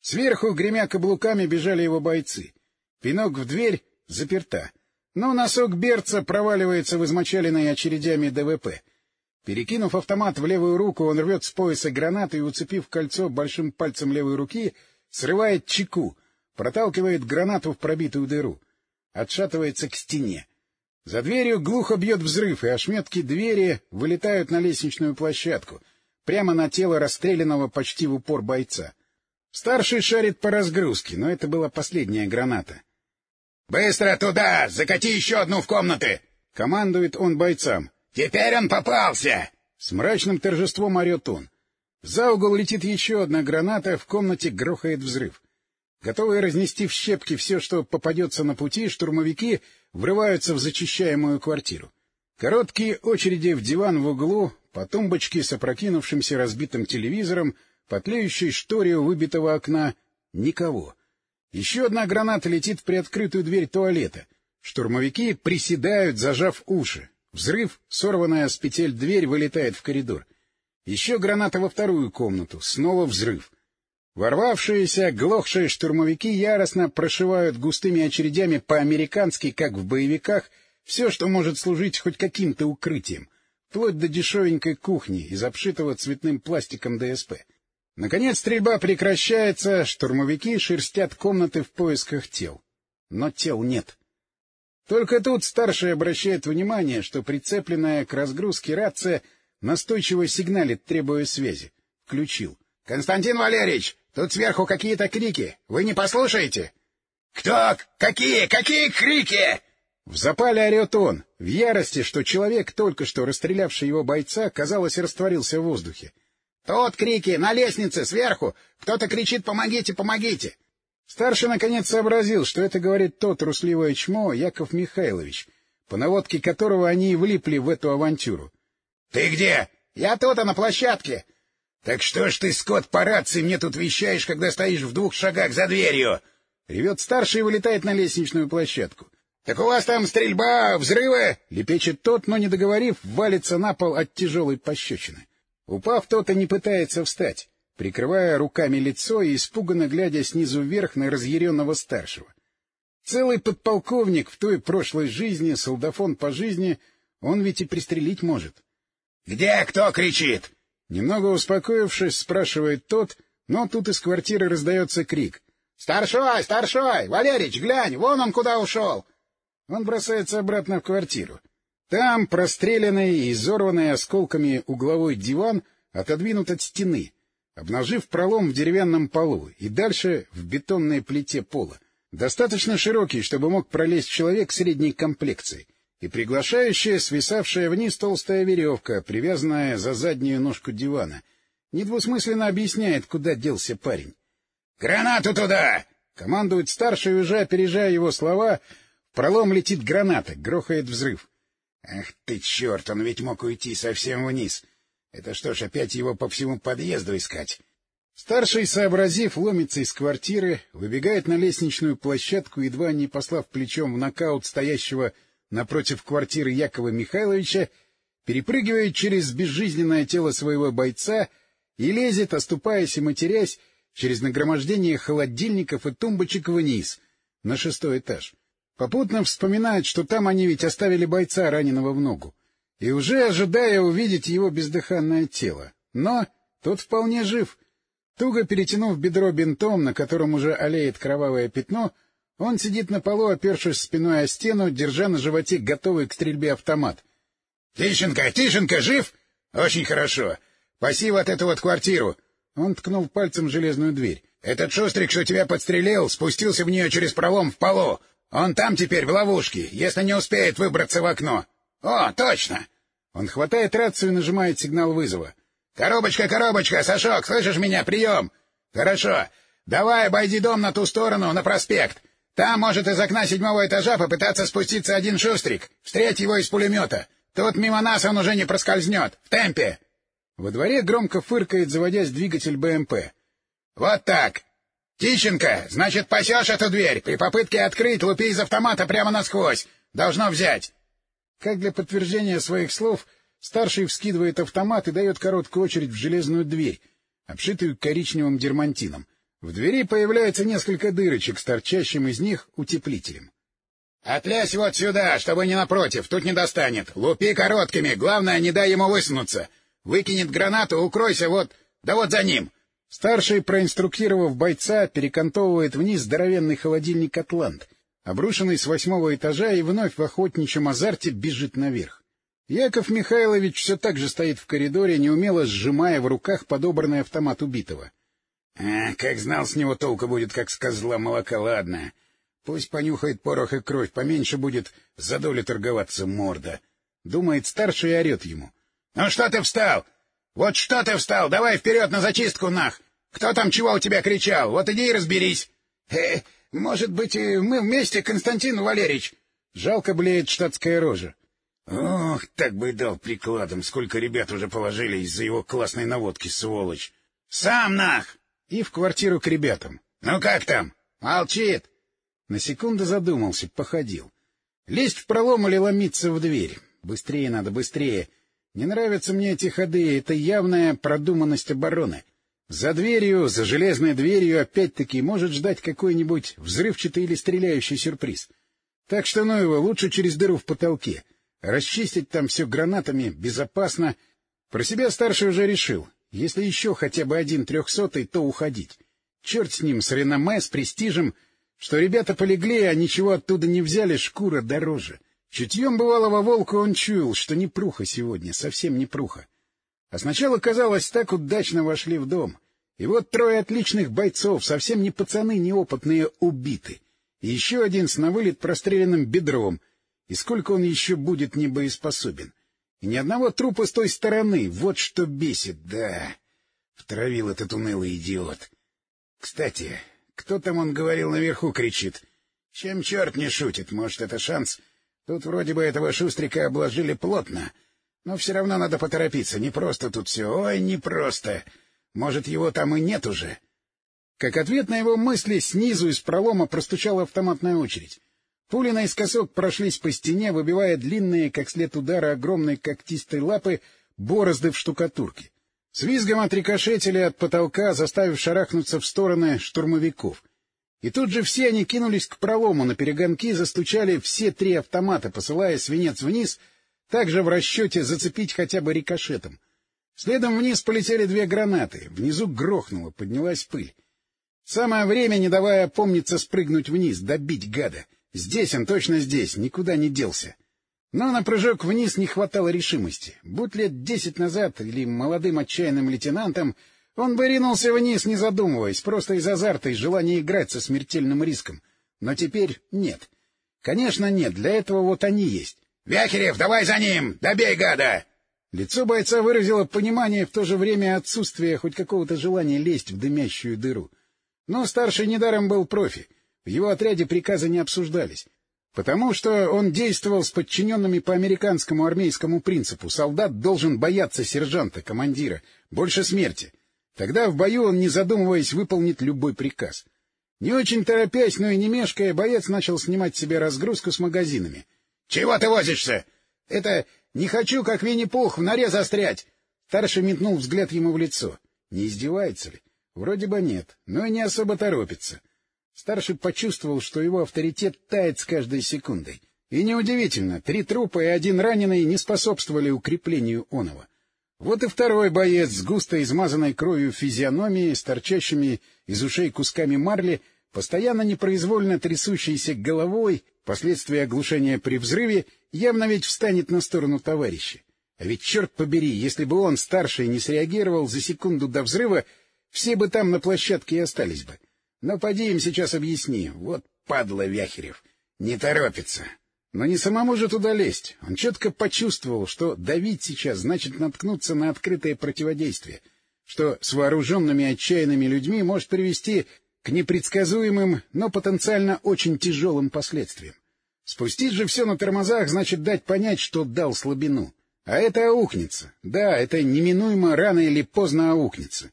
Сверху, гремя каблуками, бежали его бойцы. Пинок в дверь заперта. Но носок берца проваливается в измочаленной очередями ДВП. Перекинув автомат в левую руку, он рвет с пояса гранаты и, уцепив кольцо большим пальцем левой руки, срывает чеку, проталкивает гранату в пробитую дыру отшатывается к стене. За дверью глухо бьет взрыв, и ошметки двери вылетают на лестничную площадку, прямо на тело расстрелянного почти в упор бойца. Старший шарит по разгрузке, но это была последняя граната. — Быстро туда! Закати еще одну в комнаты! — командует он бойцам. — Теперь он попался! С мрачным торжеством орет он. За угол летит еще одна граната, в комнате грохает взрыв. Готовые разнести в щепки все, что попадется на пути, штурмовики врываются в зачищаемую квартиру. Короткие очереди в диван в углу, по тумбочке с опрокинувшимся разбитым телевизором, по тлеющей шторе выбитого окна — никого. Еще одна граната летит в приоткрытую дверь туалета. Штурмовики приседают, зажав уши. Взрыв, сорванная с петель дверь, вылетает в коридор. Еще граната во вторую комнату. Снова взрыв. Ворвавшиеся, глохшие штурмовики яростно прошивают густыми очередями по-американски, как в боевиках, все, что может служить хоть каким-то укрытием, вплоть до дешевенькой кухни из обшитого цветным пластиком ДСП. Наконец стрельба прекращается, штурмовики шерстят комнаты в поисках тел. Но тел нет. Только тут старший обращает внимание, что прицепленная к разгрузке рация настойчиво сигналит, требуя связи. Включил. — Константин Валерьевич, Тут сверху какие-то крики. Вы не послушаете? — Кто? Какие? Какие крики? В запале орет он, в ярости, что человек, только что расстрелявший его бойца, казалось, растворился в воздухе. — Тут крики, на лестнице, сверху. Кто-то кричит «помогите, помогите». Старший, наконец, сообразил, что это говорит тот трусливое чмо Яков Михайлович, по наводке которого они и влипли в эту авантюру. — Ты где? — Я тут, а на площадке. — Так что ж ты, Скотт, по рации мне тут вещаешь, когда стоишь в двух шагах за дверью? Ревет старший и вылетает на лестничную площадку. — Так у вас там стрельба, взрывы? — лепечет тот, но, не договорив, валится на пол от тяжелой пощечины. Упав, тот и не пытается встать, прикрывая руками лицо и испуганно глядя снизу вверх на разъяренного старшего. Целый подполковник в той прошлой жизни, солдафон по жизни, он ведь и пристрелить может. — Где кто кричит? Немного успокоившись, спрашивает тот, но тут из квартиры раздается крик. — Старшой, старшой! Валерич, глянь, вон он куда ушел! Он бросается обратно в квартиру. Там простреленный и изорванный осколками угловой диван отодвинут от стены, обнажив пролом в деревянном полу и дальше в бетонной плите пола, достаточно широкий, чтобы мог пролезть человек средней комплекции, и приглашающая свисавшая вниз толстая веревка, привязанная за заднюю ножку дивана, недвусмысленно объясняет, куда делся парень. «Гранату туда!» — командует старший, уже опережая его слова. В пролом летит граната, грохает взрыв. «Ах ты, черт, он ведь мог уйти совсем вниз!» Это что ж, опять его по всему подъезду искать? Старший, сообразив, ломится из квартиры, выбегает на лестничную площадку, едва не послав плечом в нокаут стоящего напротив квартиры Якова Михайловича, перепрыгивает через безжизненное тело своего бойца и лезет, оступаясь и матерясь, через нагромождение холодильников и тумбочек вниз, на шестой этаж. Попутно вспоминает, что там они ведь оставили бойца, раненого в ногу и уже ожидая увидеть его бездыханное тело. Но тот вполне жив. Туго перетянув бедро бинтом, на котором уже олеет кровавое пятно, он сидит на полу, опершись спиной о стену, держа на животе готовый к стрельбе автомат. — Тищенко, Тищенко, жив? — Очень хорошо. Паси вот эту вот квартиру. Он ткнул пальцем железную дверь. — Этот шустрик, что тебя подстрелил, спустился в нее через пролом в полу. Он там теперь, в ловушке, если не успеет выбраться в окно. — О, точно! Он хватает рацию и нажимает сигнал вызова. — Коробочка, коробочка, Сашок, слышишь меня? Прием! — Хорошо. Давай обойди дом на ту сторону, на проспект. Там может из окна седьмого этажа попытаться спуститься один шустрик. Встреть его из пулемета. Тут мимо нас он уже не проскользнет. В темпе. Во дворе громко фыркает, заводясь двигатель БМП. — Вот так. Тищенко, значит, пасешь эту дверь. При попытке открыть лупи из автомата прямо насквозь. Должно взять. Как для подтверждения своих слов, старший вскидывает автомат и дает короткую очередь в железную дверь, обшитую коричневым дермантином. В двери появляется несколько дырочек с торчащим из них утеплителем. — Отлясь вот сюда, чтобы не напротив, тут не достанет. Лупи короткими, главное, не дай ему высунуться. Выкинет гранату, укройся вот, да вот за ним. Старший, проинструктировав бойца, перекантовывает вниз здоровенный холодильник «Атлант», обрушенный с восьмого этажа, и вновь в охотничьем азарте бежит наверх. Яков Михайлович все так же стоит в коридоре, неумело сжимая в руках подобранный автомат убитого. — А, как знал, с него толка будет, как с козла молока, ладно. Пусть понюхает порох и кровь, поменьше будет за долю торговаться морда. Думает старший и орет ему. — Ну что ты встал? Вот что ты встал? Давай вперед на зачистку, нах! Кто там чего у тебя кричал? Вот иди и разберись. Э, — Может быть, мы вместе, Константин Валерьевич? Жалко блеет штатская рожа. — Ох, так бы и дал прикладом, сколько ребят уже положили из-за его классной наводки, сволочь. — Сам нах! И в квартиру к ребятам. — Ну как там? Молчит. На секунду задумался, походил. Лезть в пролом или ломиться в дверь? Быстрее надо, быстрее. Не нравятся мне эти ходы, это явная продуманность обороны. За дверью, за железной дверью, опять-таки, может ждать какой-нибудь взрывчатый или стреляющий сюрприз. Так что ну его, лучше через дыру в потолке. Расчистить там все гранатами безопасно. Про себя старший уже решил. Если еще хотя бы один трехсотый, то уходить. Черт с ним, с реноме, с престижем. Что ребята полегли, а ничего оттуда не взяли, шкура дороже. Чутьем бывалого волка он чуял, что не пруха сегодня, совсем не пруха. А сначала, казалось, так удачно вошли в дом. И вот трое отличных бойцов, совсем не пацаны, неопытные, убиты. И еще один с навылет простреленным бедром. И сколько он еще будет небоеспособен? И ни одного трупа с той стороны. Вот что бесит, да. Втравил этот унылый идиот. Кстати, кто там, он говорил, наверху кричит? Чем черт не шутит? Может, это шанс? Тут вроде бы этого шустрика обложили плотно. Но все равно надо поторопиться. Не просто тут все. Ой, не просто. Может, его там и нет уже? Как ответ на его мысли, снизу из пролома простучала автоматная очередь. Пули наискосок прошлись по стене, выбивая длинные, как след удара огромной когтистой лапы, борозды в штукатурке. С визгом отрикошетили от потолка, заставив шарахнуться в стороны штурмовиков. И тут же все они кинулись к пролому, на перегонки застучали все три автомата, посылая свинец вниз, также в расчете зацепить хотя бы рикошетом. Следом вниз полетели две гранаты, внизу грохнуло, поднялась пыль. Самое время, не давая опомниться, спрыгнуть вниз, добить гада. Здесь он, точно здесь, никуда не делся. Но на прыжок вниз не хватало решимости. Будь лет десять назад или молодым отчаянным лейтенантом, он бы ринулся вниз, не задумываясь, просто из азарта и желания играть со смертельным риском. Но теперь нет. Конечно, нет, для этого вот они есть. — Вяхерев, давай за ним! Добей гада! Лицо бойца выразило понимание в то же время отсутствие хоть какого-то желания лезть в дымящую дыру. Но старший недаром был профи. В его отряде приказы не обсуждались. Потому что он действовал с подчиненными по американскому армейскому принципу. Солдат должен бояться сержанта, командира, больше смерти. Тогда в бою он, не задумываясь, выполнит любой приказ. Не очень торопясь, но и не мешкая, боец начал снимать себе разгрузку с магазинами. — Чего ты возишься? — Это не хочу, как Винни-Пух, в норе застрять. Старший метнул взгляд ему в лицо. Не издевается ли? Вроде бы нет, но и не особо торопится. — Старший почувствовал, что его авторитет тает с каждой секундой. И неудивительно, три трупа и один раненый не способствовали укреплению оного. Вот и второй боец с густо измазанной кровью физиономией, с торчащими из ушей кусками марли, постоянно непроизвольно трясущейся головой, последствия оглушения при взрыве, явно ведь встанет на сторону товарища. А ведь, черт побери, если бы он, старший, не среагировал за секунду до взрыва, все бы там на площадке и остались бы. Но поди им сейчас объясни. Вот падла Вяхерев. Не торопится. Но не самому же туда лезть. Он четко почувствовал, что давить сейчас значит наткнуться на открытое противодействие, что с вооруженными отчаянными людьми может привести к непредсказуемым, но потенциально очень тяжелым последствиям. Спустить же все на тормозах значит дать понять, что дал слабину. А это аукнется. Да, это неминуемо рано или поздно аукнется.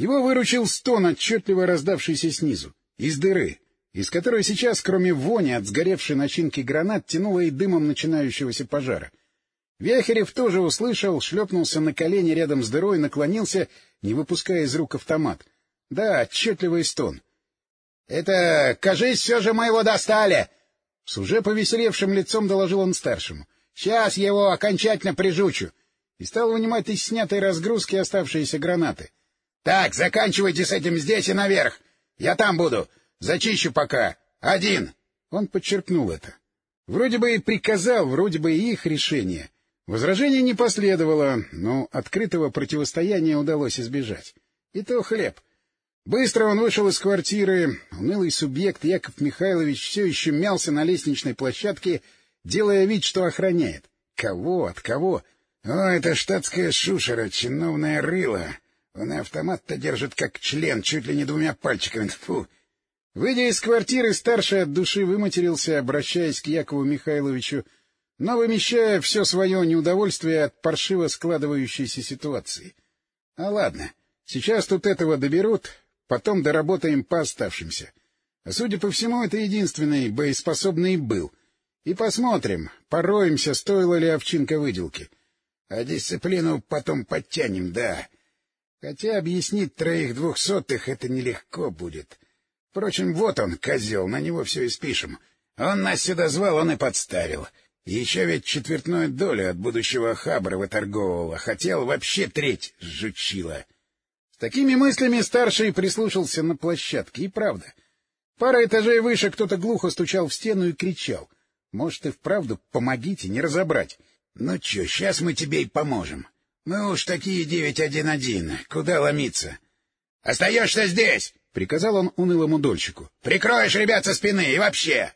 Его выручил стон, отчетливо раздавшийся снизу, из дыры, из которой сейчас, кроме вони от сгоревшей начинки гранат, тянуло и дымом начинающегося пожара. Вяхерев тоже услышал, шлепнулся на колени рядом с дырой, наклонился, не выпуская из рук автомат. Да, отчетливый стон. — Это, кажись, все же мы его достали! С уже повеселевшим лицом доложил он старшему. — Сейчас его окончательно прижучу! И стал вынимать из снятой разгрузки оставшиеся гранаты. —— Так, заканчивайте с этим здесь и наверх. Я там буду. Зачищу пока. Один. Он подчеркнул это. Вроде бы и приказал, вроде бы и их решение. Возражений не последовало, но открытого противостояния удалось избежать. И то хлеб. Быстро он вышел из квартиры. Унылый субъект Яков Михайлович все еще мялся на лестничной площадке, делая вид, что охраняет. Кого? От кого? О, это штатская шушера, чиновное рыло. Он и автомат-то держит как член, чуть ли не двумя пальчиками. Фу! Выйдя из квартиры, старший от души выматерился, обращаясь к Якову Михайловичу, но вымещая все свое неудовольствие от паршиво складывающейся ситуации. А ладно, сейчас тут этого доберут, потом доработаем по оставшимся. Судя по всему, это единственный боеспособный был. И посмотрим, пороемся, стоило ли овчинка выделки. А дисциплину потом подтянем, да. Хотя объяснить троих двухсотых это нелегко будет. Впрочем, вот он, козел, на него все и спишем. Он нас сюда звал, он и подставил. Еще ведь четвертную долю от будущего хабра выторговывал, хотел вообще треть жучила. С такими мыслями старший прислушался на площадке, и правда. Пара этажей выше кто-то глухо стучал в стену и кричал. Может, и вправду помогите, не разобрать. Ну чё, сейчас мы тебе и поможем. Мы уж такие девять один один. Куда ломиться? — Остаешься здесь! — приказал он унылому дольщику. — Прикроешь ребят со спины и вообще!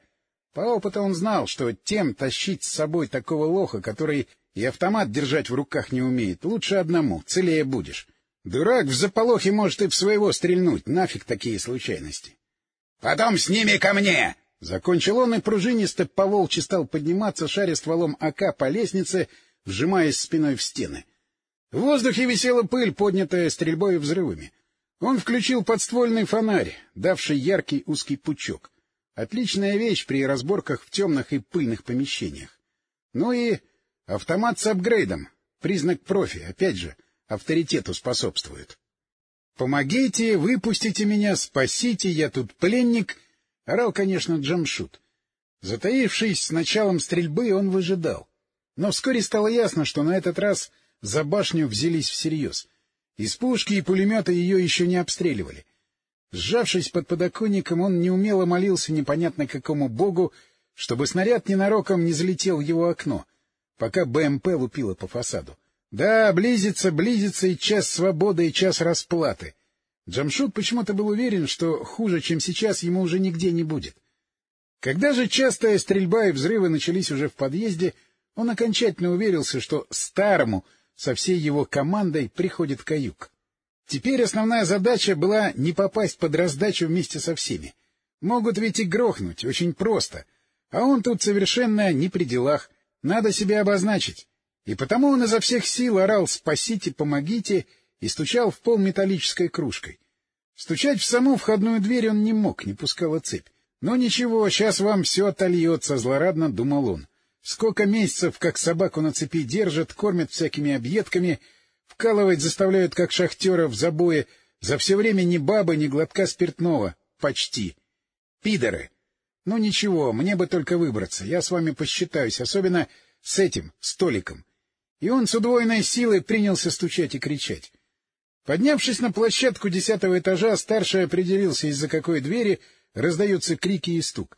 По опыту он знал, что тем тащить с собой такого лоха, который и автомат держать в руках не умеет, лучше одному, целее будешь. Дурак в заполохе может и в своего стрельнуть, нафиг такие случайности. — Потом с ними ко мне! Закончил он и пружинисто по стал подниматься, шаря стволом АК по лестнице, вжимаясь спиной в стены. — В воздухе висела пыль, поднятая стрельбой и взрывами. Он включил подствольный фонарь, давший яркий узкий пучок. Отличная вещь при разборках в темных и пыльных помещениях. Ну и автомат с апгрейдом. Признак профи, опять же, авторитету способствует. «Помогите, выпустите меня, спасите, я тут пленник!» — орал, конечно, Джамшут. Затаившись с началом стрельбы, он выжидал. Но вскоре стало ясно, что на этот раз за башню взялись всерьез. Из пушки и пулемета ее еще не обстреливали. Сжавшись под подоконником, он неумело молился непонятно какому богу, чтобы снаряд ненароком не залетел в его окно, пока БМП лупило по фасаду. Да, близится, близится и час свободы, и час расплаты. Джамшут почему-то был уверен, что хуже, чем сейчас, ему уже нигде не будет. Когда же частая стрельба и взрывы начались уже в подъезде, он окончательно уверился, что старому со всей его командой приходит каюк. Теперь основная задача была не попасть под раздачу вместе со всеми. Могут ведь и грохнуть, очень просто. А он тут совершенно не при делах. Надо себя обозначить. И потому он изо всех сил орал «спасите, помогите» и стучал в пол металлической кружкой. Стучать в саму входную дверь он не мог, не пускала цепь. Но ничего, сейчас вам все отольется, злорадно думал он. Сколько месяцев, как собаку на цепи держат, кормят всякими объедками — Вкалывать заставляют, как шахтера в забое. За все время ни бабы, ни глотка спиртного. Почти. Пидоры. Ну ничего, мне бы только выбраться. Я с вами посчитаюсь, особенно с этим, столиком. И он с удвоенной силой принялся стучать и кричать. Поднявшись на площадку десятого этажа, старший определился, из-за какой двери раздаются крики и стук.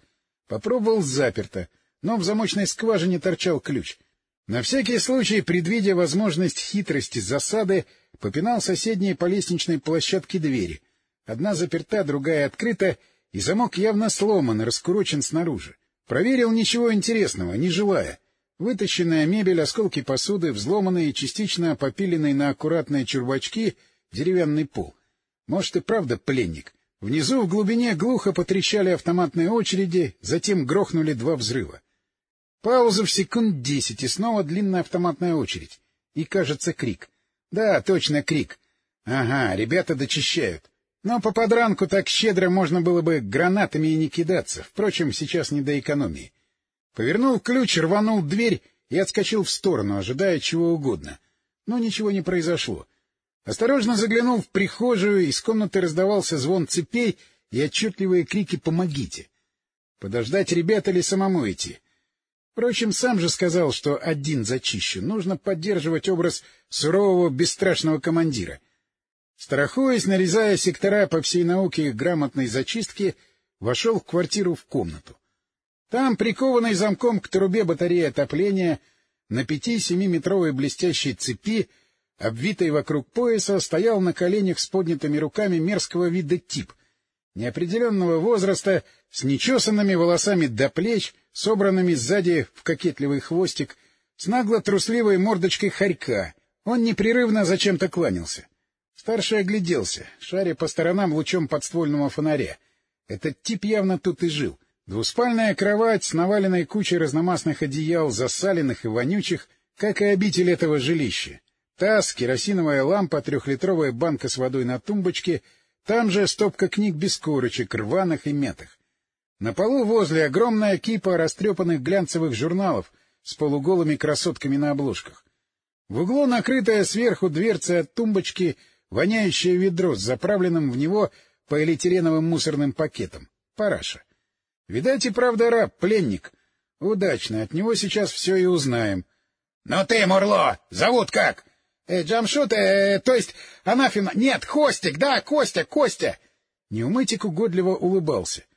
Попробовал заперто, но в замочной скважине торчал ключ. На всякий случай, предвидя возможность хитрости засады, попинал соседние по лестничной площадке двери. Одна заперта, другая открыта, и замок явно сломан, раскурочен снаружи. Проверил ничего интересного, не желая. Вытащенная мебель, осколки посуды, взломанные, частично попиленные на аккуратные чурбачки, деревянный пол. Может, и правда пленник. Внизу в глубине глухо потрещали автоматные очереди, затем грохнули два взрыва. Пауза в секунд десять, и снова длинная автоматная очередь. И, кажется, крик. Да, точно крик. Ага, ребята дочищают. Но по подранку так щедро можно было бы гранатами и не кидаться. Впрочем, сейчас не до экономии. Повернул ключ, рванул дверь и отскочил в сторону, ожидая чего угодно. Но ничего не произошло. Осторожно заглянул в прихожую, из комнаты раздавался звон цепей и отчетливые крики «Помогите!». Подождать ребят или самому идти? Впрочем, сам же сказал, что один зачищен. Нужно поддерживать образ сурового, бесстрашного командира. Страхуясь, нарезая сектора по всей науке грамотной зачистки, вошел в квартиру в комнату. Там, прикованный замком к трубе батареи отопления, на пяти-семиметровой блестящей цепи, обвитой вокруг пояса, стоял на коленях с поднятыми руками мерзкого вида тип, неопределенного возраста, с нечесанными волосами до плеч, собранными сзади в кокетливый хвостик, с нагло-трусливой мордочкой хорька. Он непрерывно зачем-то кланялся. Старший огляделся, шаря по сторонам лучом подствольного фонаря. Этот тип явно тут и жил. Двуспальная кровать с наваленной кучей разномастных одеял, засаленных и вонючих, как и обитель этого жилища. Таз, керосиновая лампа, трехлитровая банка с водой на тумбочке, там же стопка книг без корочек, рваных и мятых. На полу возле огромная кипа растрепанных глянцевых журналов с полуголыми красотками на обложках. В углу накрытая сверху дверца от тумбочки, воняющее ведро с заправленным в него полиэтиленовым мусорным пакетом. Параша. Видать и правда раб, пленник. Удачно, от него сейчас все и узнаем. — Ну ты, Мурло, зовут как? Э, — Джамшут, э, то есть Анафина... Нет, Костик, да, Костя, Костя! Неумытик угодливо улыбался. —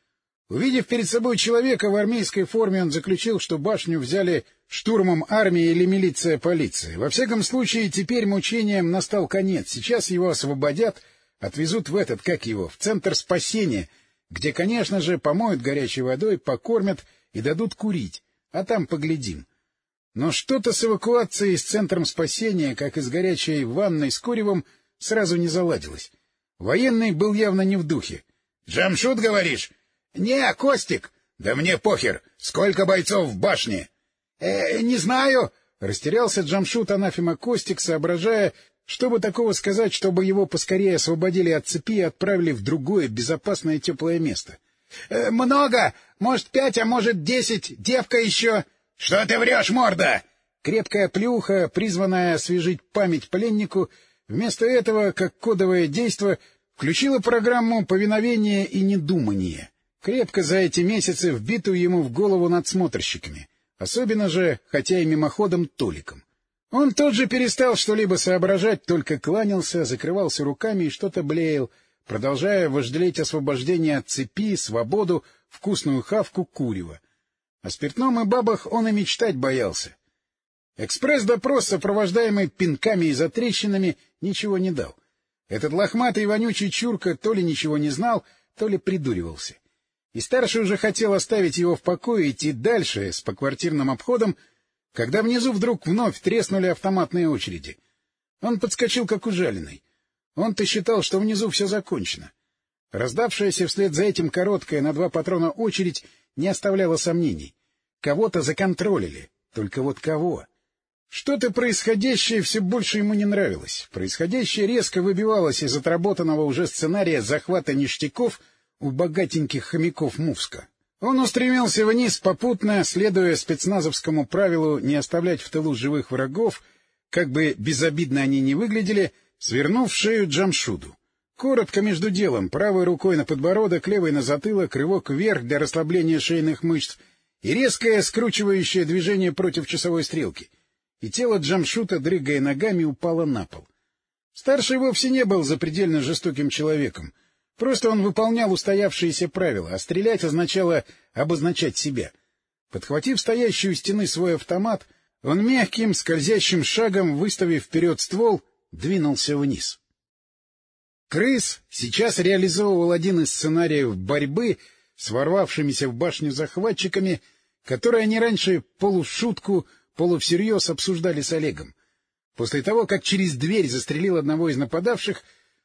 Увидев перед собой человека в армейской форме, он заключил, что башню взяли штурмом армия или милиция-полиция. Во всяком случае, теперь мучениям настал конец. Сейчас его освободят, отвезут в этот, как его, в центр спасения, где, конечно же, помоют горячей водой, покормят и дадут курить. А там поглядим. Но что-то с эвакуацией с центром спасения, как из горячей ванной с куревом, сразу не заладилось. Военный был явно не в духе. — Джамшут, говоришь? — Не, Костик. — Да мне похер. Сколько бойцов в башне? — Э, не знаю. Растерялся Джамшут Анафима Костик, соображая, Чтобы такого сказать, чтобы его поскорее освободили от цепи и отправили в другое безопасное теплое место? «Э, — Много! Может, пять, а может, десять. Девка еще... — Что ты врешь, морда? Крепкая плюха, призванная освежить память пленнику, вместо этого, как кодовое действо, включила программу повиновения и недумания, крепко за эти месяцы вбитую ему в голову надсмотрщиками, особенно же, хотя и мимоходом, Толиком. Он тут же перестал что-либо соображать, только кланялся, закрывался руками и что-то блеял, продолжая вожделеть освобождение от цепи, свободу, вкусную хавку, курева. О спиртном и бабах он и мечтать боялся. Экспресс-допрос, сопровождаемый пинками и затрещинами, ничего не дал. Этот лохматый вонючий чурка то ли ничего не знал, то ли придуривался. И старший уже хотел оставить его в покое и идти дальше, с поквартирным обходом, когда внизу вдруг вновь треснули автоматные очереди. Он подскочил, как ужаленный. Он-то считал, что внизу все закончено. Раздавшаяся вслед за этим короткая на два патрона очередь не оставляла сомнений. Кого-то законтролили. Только вот кого? Что-то происходящее все больше ему не нравилось. Происходящее резко выбивалось из отработанного уже сценария захвата ништяков у богатеньких хомяков Мувска. Он устремился вниз, попутно, следуя спецназовскому правилу не оставлять в тылу живых врагов, как бы безобидно они ни выглядели, свернув шею Джамшуду. Коротко между делом, правой рукой на подбородок, левой на затылок, рывок вверх для расслабления шейных мышц и резкое скручивающее движение против часовой стрелки. И тело Джамшута, дрыгая ногами, упало на пол. Старший вовсе не был запредельно жестоким человеком — Просто он выполнял устоявшиеся правила, а стрелять означало обозначать себя. Подхватив стоящую у стены свой автомат, он мягким, скользящим шагом, выставив вперед ствол, двинулся вниз. Крыс сейчас реализовывал один из сценариев борьбы с ворвавшимися в башню захватчиками, которые они раньше полушутку, полувсерьез обсуждали с Олегом. После того, как через дверь застрелил одного из нападавших,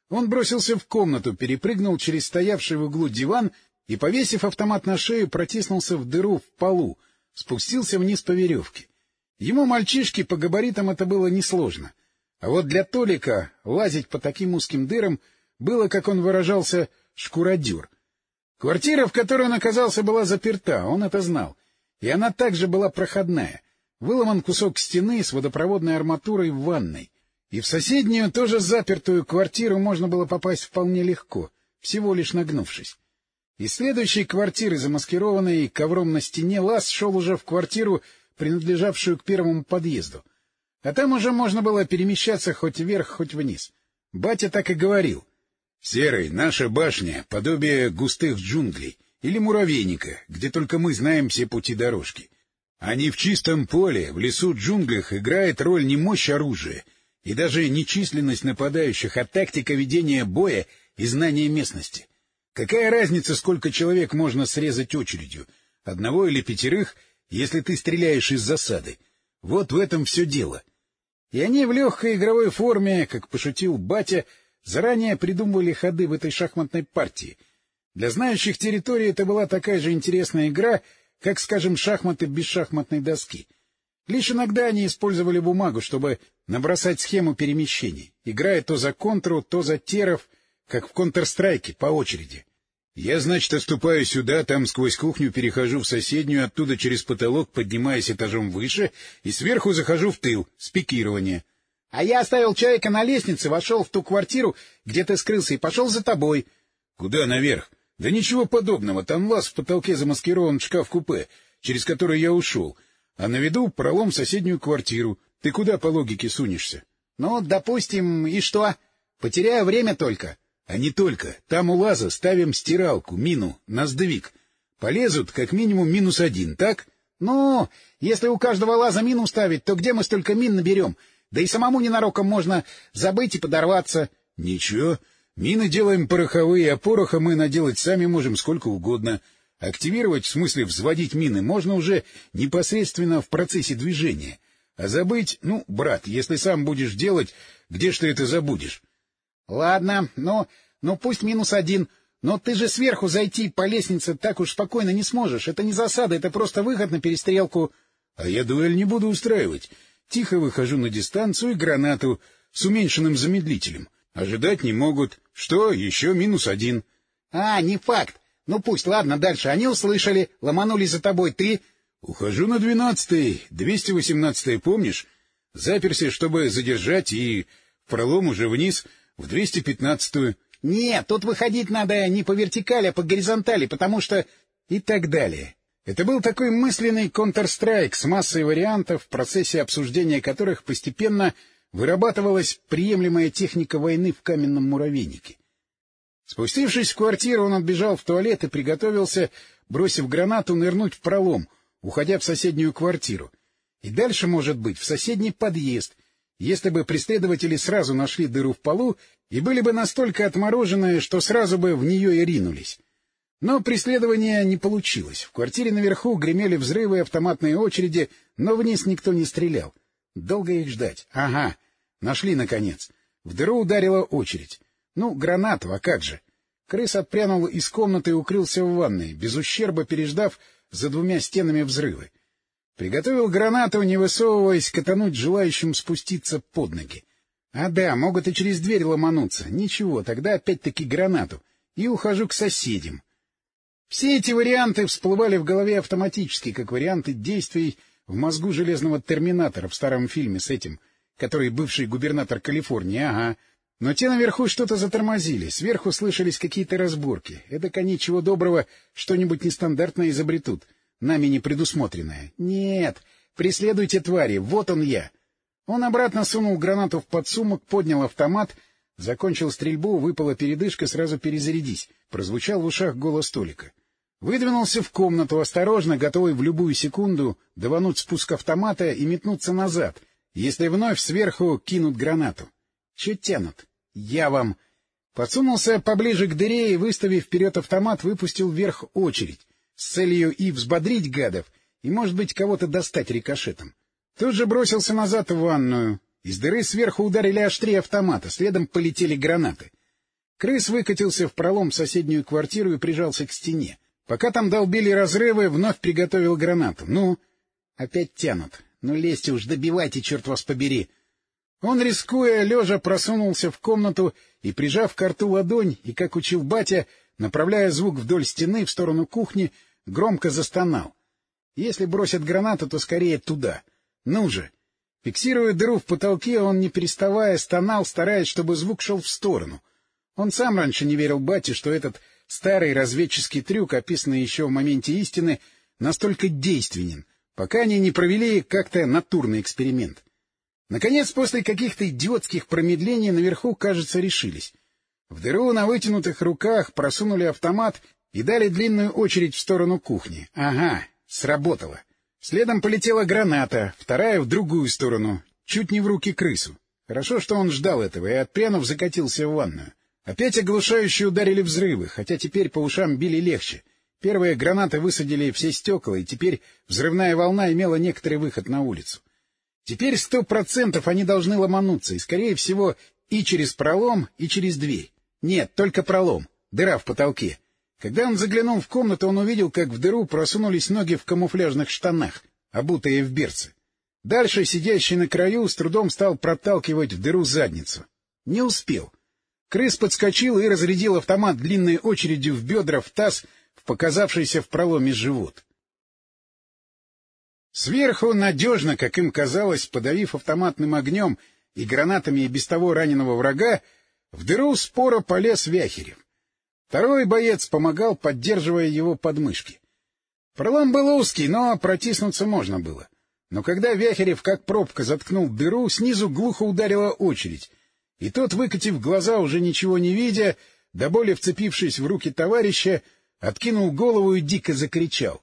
он бросился в комнату, перепрыгнул через стоявший в углу диван и, повесив автомат на шею, протиснулся в дыру в полу, спустился вниз по веревке. Ему, мальчишке, по габаритам это было несложно. А вот для Толика лазить по таким узким дырам было, как он выражался, шкуродюр. Квартира, в которой он оказался, была заперта, он это знал. И она также была проходная. Выломан кусок стены с водопроводной арматурой в ванной. И в соседнюю, тоже запертую квартиру можно было попасть вполне легко, всего лишь нагнувшись. Из следующей квартиры, замаскированной ковром на стене, Лас шел уже в квартиру, принадлежавшую к первому подъезду. А там уже можно было перемещаться хоть вверх, хоть вниз. Батя так и говорил. — Серый, наша башня — подобие густых джунглей или муравейника, где только мы знаем все пути дорожки. А не в чистом поле, в лесу джунглях играет роль не мощь оружия — и даже не численность нападающих, а тактика ведения боя и знание местности. Какая разница, сколько человек можно срезать очередью? Одного или пятерых, если ты стреляешь из засады? Вот в этом все дело. И они в легкой игровой форме, как пошутил батя, заранее придумывали ходы в этой шахматной партии. Для знающих территории это была такая же интересная игра, как, скажем, шахматы без шахматной доски. Лишь иногда они использовали бумагу, чтобы набросать схему перемещений, играя то за контру, то за теров, как в Контр-Страйке, по очереди. Я, значит, отступаю сюда, там сквозь кухню перехожу в соседнюю, оттуда через потолок поднимаюсь этажом выше и сверху захожу в тыл, с. А я оставил человека на лестнице, вошел в ту квартиру, где ты скрылся, и пошел за тобой. — Куда наверх? — Да ничего подобного, там лаз в потолке замаскирован шкаф-купе, через который я ушел, а на виду пролом в соседнюю квартиру. Ты куда по логике сунешься? — Ну, допустим, и что? Потеряю время только. — А не только. Там у лаза ставим стиралку, мину, на сдвиг. Полезут как минимум минус один, так? — Ну, если у каждого лаза мину ставить, то где мы столько мин наберем? Да и самому ненароком можно забыть и подорваться. — Ничего. Мины делаем пороховые, а пороха мы наделать сами можем сколько угодно. — Активировать, в смысле взводить мины, можно уже непосредственно в процессе движения. А забыть, ну, брат, если сам будешь делать, где ж ты это забудешь? — Ладно, ну, ну пусть минус один. Но ты же сверху зайти по лестнице так уж спокойно не сможешь. Это не засада, это просто выход на перестрелку. — А я дуэль не буду устраивать. Тихо выхожу на дистанцию и гранату. с уменьшенным замедлителем. Ожидать не могут. Что? Еще минус один. — А, не факт. Ну пусть, ладно, дальше. Они услышали, ломанулись за тобой. Ты... — Ухожу на двенадцатый, двести восемнадцатый, помнишь? Заперся, чтобы задержать, и в пролом уже вниз, в двести пятнадцатую. — Нет, тут выходить надо не по вертикали, а по горизонтали, потому что... И так далее. Это был такой мысленный Counter-Strike с массой вариантов, в процессе обсуждения которых постепенно вырабатывалась приемлемая техника войны в каменном муравейнике. Спустившись в квартиру, он отбежал в туалет и приготовился, бросив гранату, нырнуть в пролом, уходя в соседнюю квартиру. И дальше, может быть, в соседний подъезд, если бы преследователи сразу нашли дыру в полу и были бы настолько отмороженные, что сразу бы в нее и ринулись. Но преследование не получилось. В квартире наверху гремели взрывы и автоматные очереди, но вниз никто не стрелял. Долго их ждать. Ага, нашли, наконец. В дыру ударила очередь. Ну, гранату, а как же? Крыс отпрянул из комнаты и укрылся в ванной, без ущерба переждав за двумя стенами взрывы. Приготовил гранату, не высовываясь, катануть желающим спуститься под ноги. А да, могут и через дверь ломануться. Ничего, тогда опять-таки гранату. И ухожу к соседям. Все эти варианты всплывали в голове автоматически, как варианты действий в мозгу железного терминатора в старом фильме с этим, который бывший губернатор Калифорнии, ага, но те наверху что-то затормозили, сверху слышались какие-то разборки. Это они чего доброго что-нибудь нестандартное изобретут, нами не предусмотренное. Нет, преследуйте твари, вот он я. Он обратно сунул гранату в подсумок, поднял автомат, закончил стрельбу, выпала передышка, сразу перезарядись. Прозвучал в ушах голос Толика. Выдвинулся в комнату, осторожно, готовый в любую секунду давануть спуск автомата и метнуться назад, если вновь сверху кинут гранату. Че тянут? Я вам... Подсунулся поближе к дыре и, выставив вперед автомат, выпустил вверх очередь, с целью и взбодрить гадов, и, может быть, кого-то достать рикошетом. Тут же бросился назад в ванную. Из дыры сверху ударили аж три автомата, следом полетели гранаты. Крыс выкатился в пролом в соседнюю квартиру и прижался к стене. Пока там долбили разрывы, вновь приготовил гранату. Ну, опять тянут. Ну, лезьте уж, добивайте, черт вас побери. Он, рискуя, лежа просунулся в комнату и, прижав к рту ладонь, и, как учил батя, направляя звук вдоль стены в сторону кухни, громко застонал. Если бросят гранату, то скорее туда. Ну же! Фиксируя дыру в потолке, он, не переставая, стонал, стараясь, чтобы звук шел в сторону. Он сам раньше не верил бате, что этот старый разведческий трюк, описанный еще в моменте истины, настолько действенен, пока они не провели как-то натурный эксперимент. Наконец, после каких-то идиотских промедлений наверху, кажется, решились. В дыру на вытянутых руках просунули автомат и дали длинную очередь в сторону кухни. Ага, сработало. Следом полетела граната, вторая в другую сторону, чуть не в руки крысу. Хорошо, что он ждал этого и, отпрянув, закатился в ванную. Опять оглушающие ударили взрывы, хотя теперь по ушам били легче. Первые гранаты высадили все стекла, и теперь взрывная волна имела некоторый выход на улицу. Теперь сто процентов они должны ломануться, и, скорее всего, и через пролом, и через дверь. Нет, только пролом, дыра в потолке. Когда он заглянул в комнату, он увидел, как в дыру просунулись ноги в камуфляжных штанах, обутые в берцы. Дальше сидящий на краю с трудом стал проталкивать в дыру задницу. Не успел. Крыс подскочил и разрядил автомат длинной очередью в бедра, в таз, в показавшийся в проломе живот. Сверху надежно, как им казалось, подавив автоматным огнем и гранатами и без того раненого врага, в дыру спора полез Вяхерев. Второй боец помогал, поддерживая его подмышки. Пролом был узкий, но протиснуться можно было. Но когда Вяхерев, как пробка, заткнул дыру, снизу глухо ударила очередь, и тот, выкатив глаза, уже ничего не видя, до боли вцепившись в руки товарища, откинул голову и дико закричал.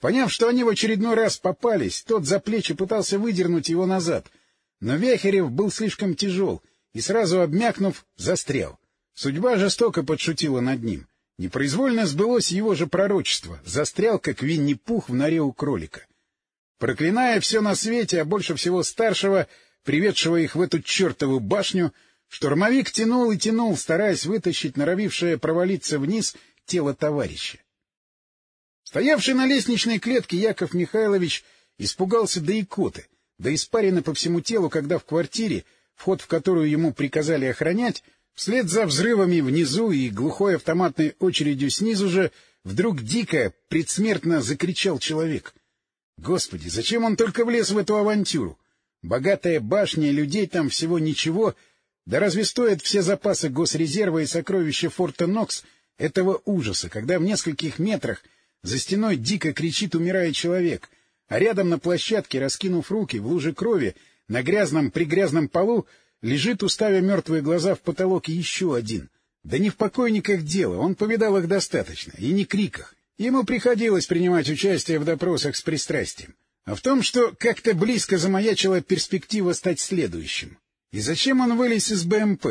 Поняв, что они в очередной раз попались, тот за плечи пытался выдернуть его назад, но Вяхерев был слишком тяжел и, сразу обмякнув, застрял. Судьба жестоко подшутила над ним. Непроизвольно сбылось его же пророчество, застрял, как Винни-Пух в норе у кролика. Проклиная все на свете, а больше всего старшего, приведшего их в эту чертову башню, штурмовик тянул и тянул, стараясь вытащить норовившее провалиться вниз тело товарища. Стоявший на лестничной клетке Яков Михайлович испугался до икоты, до испарины по всему телу, когда в квартире, вход в которую ему приказали охранять, вслед за взрывами внизу и глухой автоматной очередью снизу же вдруг дико, предсмертно закричал человек. Господи, зачем он только влез в эту авантюру? Богатая башня, людей там всего ничего, да разве стоят все запасы госрезерва и сокровища форта Нокс этого ужаса, когда в нескольких метрах за стеной дико кричит умирая человек, а рядом на площадке, раскинув руки в луже крови, на грязном-пригрязном полу, лежит, уставя мертвые глаза в потолок, еще один. Да не в покойниках дело, он повидал их достаточно, и не криках. Ему приходилось принимать участие в допросах с пристрастием. А в том, что как-то близко замаячила перспектива стать следующим. И зачем он вылез из БМП?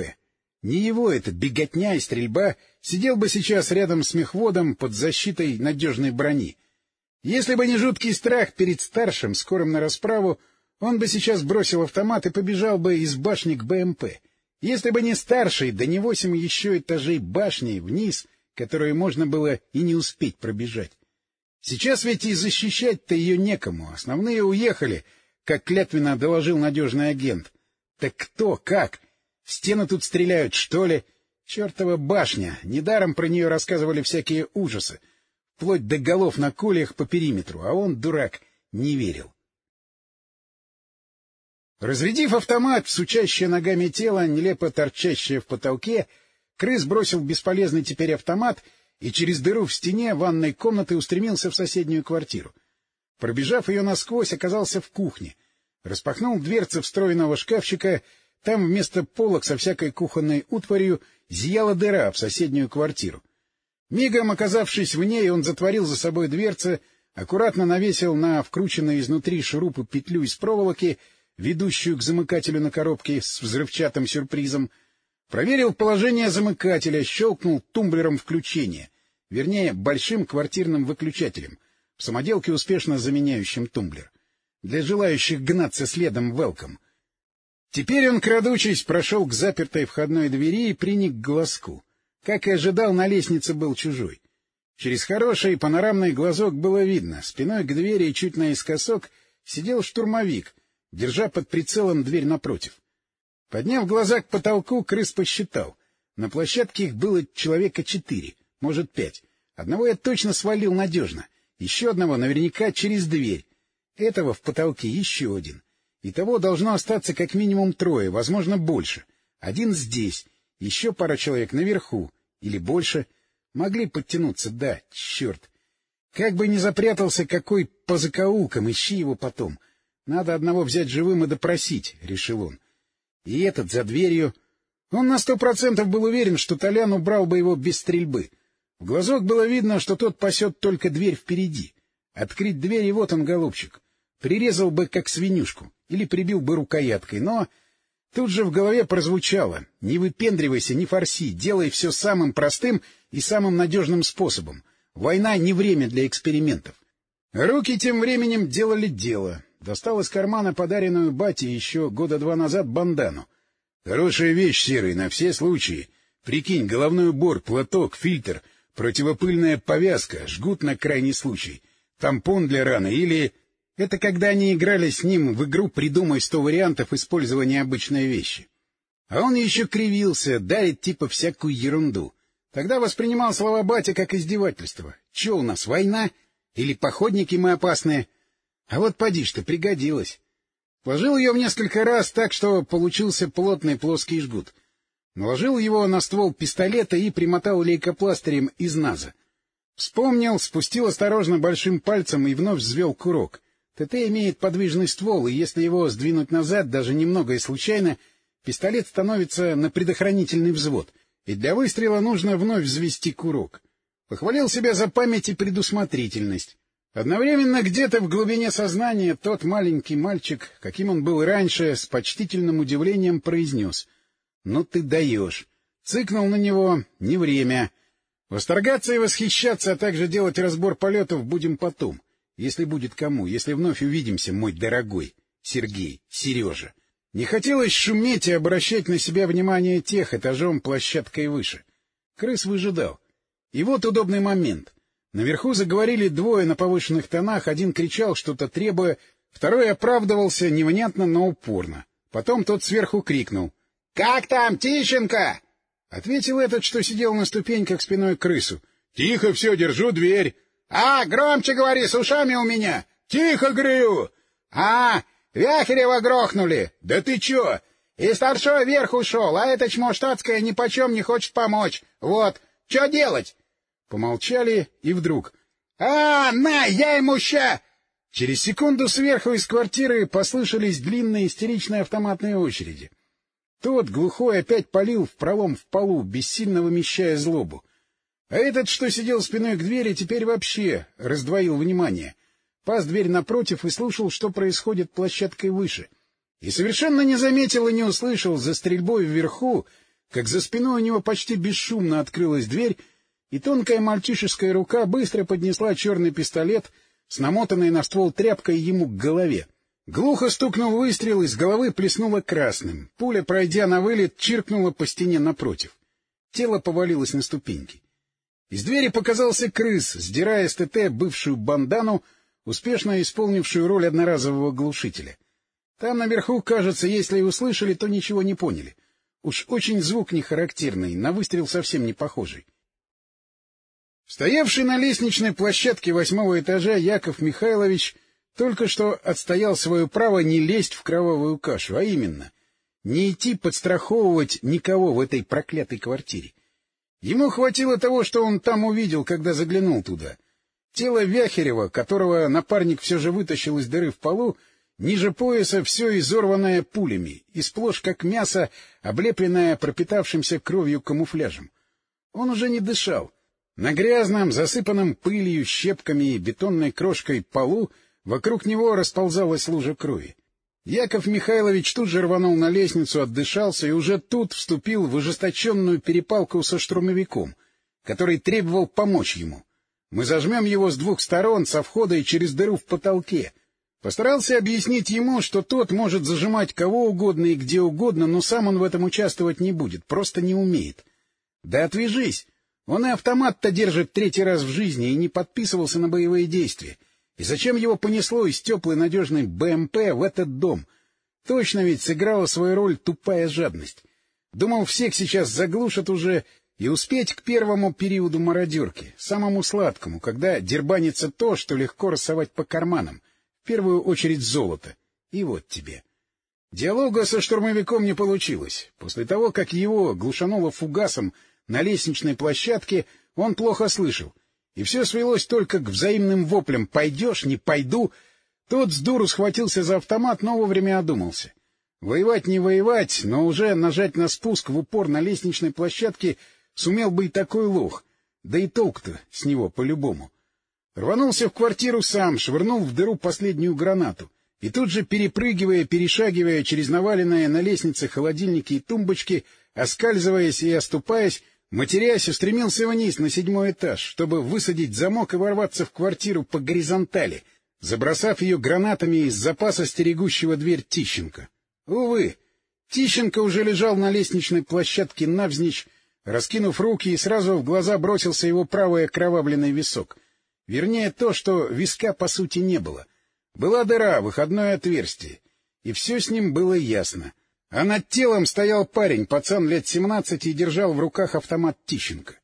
Не его это беготня и стрельба, сидел бы сейчас рядом с мехводом под защитой надежной брони. Если бы не жуткий страх перед старшим, скорым на расправу, он бы сейчас бросил автомат и побежал бы из башни к БМП. Если бы не старший, да не восемь еще этажей башни вниз, которую можно было и не успеть пробежать. Сейчас ведь и защищать-то ее некому, основные уехали, как клятвенно доложил надежный агент. Так кто, как? В стену тут стреляют, что ли? Чертова башня! Недаром про нее рассказывали всякие ужасы, вплоть до голов на кольях по периметру, а он, дурак, не верил. Разрядив автомат сучащее ногами тело, нелепо торчащее в потолке, крыс бросил бесполезный теперь автомат и через дыру в стене ванной комнаты устремился в соседнюю квартиру. Пробежав ее насквозь, оказался в кухне. Распахнул дверцы встроенного шкафчика, там вместо полок со всякой кухонной утварью зияла дыра в соседнюю квартиру. Мигом оказавшись в ней, он затворил за собой дверцы, аккуратно навесил на вкрученную изнутри шурупы петлю из проволоки — ведущую к замыкателю на коробке с взрывчатым сюрпризом, проверил положение замыкателя, щелкнул тумблером включения, вернее, большим квартирным выключателем, в самоделке успешно заменяющим тумблер. Для желающих гнаться следом велком. Теперь он, крадучись, прошел к запертой входной двери и приник к глазку. Как и ожидал, на лестнице был чужой. Через хороший панорамный глазок было видно, спиной к двери и чуть наискосок сидел штурмовик, держа под прицелом дверь напротив. Подняв глаза к потолку, крыс посчитал. На площадке их было человека четыре, может, пять. Одного я точно свалил надежно, еще одного наверняка через дверь. Этого в потолке еще один. Итого должно остаться как минимум трое, возможно, больше. Один здесь, еще пара человек наверху. Или больше. Могли подтянуться, да, черт. Как бы ни запрятался какой по закоулкам, ищи его потом. Надо одного взять живым и допросить, — решил он. И этот за дверью... Он на сто процентов был уверен, что Толян убрал бы его без стрельбы. В глазок было видно, что тот пасет только дверь впереди. Открыть дверь, и вот он, голубчик. Прирезал бы, как свинюшку, или прибил бы рукояткой, но... Тут же в голове прозвучало «Не выпендривайся, не форси, делай все самым простым и самым надежным способом. Война не время для экспериментов». Руки тем временем делали дело. Достал из кармана подаренную бате еще года два назад бандану. Хорошая вещь, Серый, на все случаи. Прикинь, головной убор, платок, фильтр, противопыльная повязка, жгут на крайний случай, тампон для раны или... Это когда они играли с ним в игру «Придумай сто вариантов использования обычной вещи». А он еще кривился, дарит типа всякую ерунду. Тогда воспринимал слова батя как издевательство. Че у нас, война? Или походники мы опасные? А вот поди ж ты, пригодилась. Вложил ее в несколько раз так, что получился плотный плоский жгут. Наложил его на ствол пистолета и примотал лейкопластырем из наза. Вспомнил, спустил осторожно большим пальцем и вновь взвел курок. ТТ имеет подвижный ствол, и если его сдвинуть назад, даже немного и случайно, пистолет становится на предохранительный взвод, и для выстрела нужно вновь взвести курок. Похвалил себя за память и предусмотрительность. Одновременно где-то в глубине сознания тот маленький мальчик, каким он был раньше, с почтительным удивлением произнес. — Ну ты даешь! Цыкнул на него — не время. Восторгаться и восхищаться, а также делать разбор полетов будем потом. Если будет кому, если вновь увидимся, мой дорогой Сергей, Сережа. Не хотелось шуметь и обращать на себя внимание тех этажом площадкой выше. Крыс выжидал. И вот удобный момент — Наверху заговорили двое на повышенных тонах, один кричал что-то требуя, второй оправдывался невнятно, но упорно. Потом тот сверху крикнул. — Как там, Тищенко? Ответил этот, что сидел на ступеньках спиной к крысу. — Тихо все, держу дверь. — А, громче говори, с ушами у меня. — Тихо, говорю. — А, Вяхерева грохнули. — Да ты чё? И старшой вверх ушел, а эта чмо штатская нипочем не хочет помочь. Вот, что делать? Помолчали, и вдруг. — А, на, я ему ща! Через секунду сверху из квартиры послышались длинные истеричные автоматные очереди. Тот, глухой, опять палил в пролом в полу, бессильно вымещая злобу. А этот, что сидел спиной к двери, теперь вообще раздвоил внимание. Пас дверь напротив и слушал, что происходит площадкой выше — и совершенно не заметил и не услышал за стрельбой вверху, как за спиной у него почти бесшумно открылась дверь, и тонкая мальчишеская рука быстро поднесла черный пистолет с намотанной на ствол тряпкой ему к голове. Глухо стукнул выстрел, из головы плеснуло красным. Пуля, пройдя на вылет, чиркнула по стене напротив. Тело повалилось на ступеньки. Из двери показался крыс, сдирая с ТТ бывшую бандану, успешно исполнившую роль одноразового глушителя — там наверху, кажется, если и услышали, то ничего не поняли. Уж очень звук не характерный, на выстрел совсем не похожий. Стоявший на лестничной площадке восьмого этажа Яков Михайлович только что отстоял свое право не лезть в кровавую кашу, а именно не идти подстраховывать никого в этой проклятой квартире. Ему хватило того, что он там увидел, когда заглянул туда. Тело Вяхерева, которого напарник все же вытащил из дыры в полу, Ниже пояса все изорванное пулями, и сплошь как мясо, облепленное пропитавшимся кровью камуфляжем. Он уже не дышал. На грязном, засыпанном пылью, щепками и бетонной крошкой полу вокруг него расползалась лужа крови. Яков Михайлович тут же рванул на лестницу, отдышался и уже тут вступил в ожесточенную перепалку со штурмовиком, который требовал помочь ему. Мы зажмем его с двух сторон, со входа и через дыру в потолке, Постарался объяснить ему, что тот может зажимать кого угодно и где угодно, но сам он в этом участвовать не будет, просто не умеет. Да отвяжись! Он и автомат-то держит третий раз в жизни и не подписывался на боевые действия. И зачем его понесло из теплой надежной БМП в этот дом? Точно ведь сыграла свою роль тупая жадность. Думал, всех сейчас заглушат уже и успеть к первому периоду мародерки, самому сладкому, когда дербанится то, что легко рассовать по карманам — в первую очередь золото. И вот тебе. Диалога со штурмовиком не получилось. После того, как его глушануло фугасом на лестничной площадке, он плохо слышал. И все свелось только к взаимным воплям «пойдешь, не пойду». Тот с дуру схватился за автомат, но вовремя одумался. Воевать не воевать, но уже нажать на спуск в упор на лестничной площадке сумел бы и такой лох. Да и толк-то с него по-любому. Рванулся в квартиру сам, швырнул в дыру последнюю гранату. И тут же, перепрыгивая, перешагивая через наваленные на лестнице холодильники и тумбочки, оскальзываясь и оступаясь, матерясь, устремился вниз на седьмой этаж, чтобы высадить замок и ворваться в квартиру по горизонтали, забросав ее гранатами из запаса стерегущего дверь Тищенко. Увы, Тищенко уже лежал на лестничной площадке навзничь, раскинув руки, и сразу в глаза бросился его правый окровавленный висок — Вернее, то, что виска по сути не было. Была дыра, выходное отверстие. И все с ним было ясно. А над телом стоял парень, пацан лет семнадцати, и держал в руках автомат Тищенко.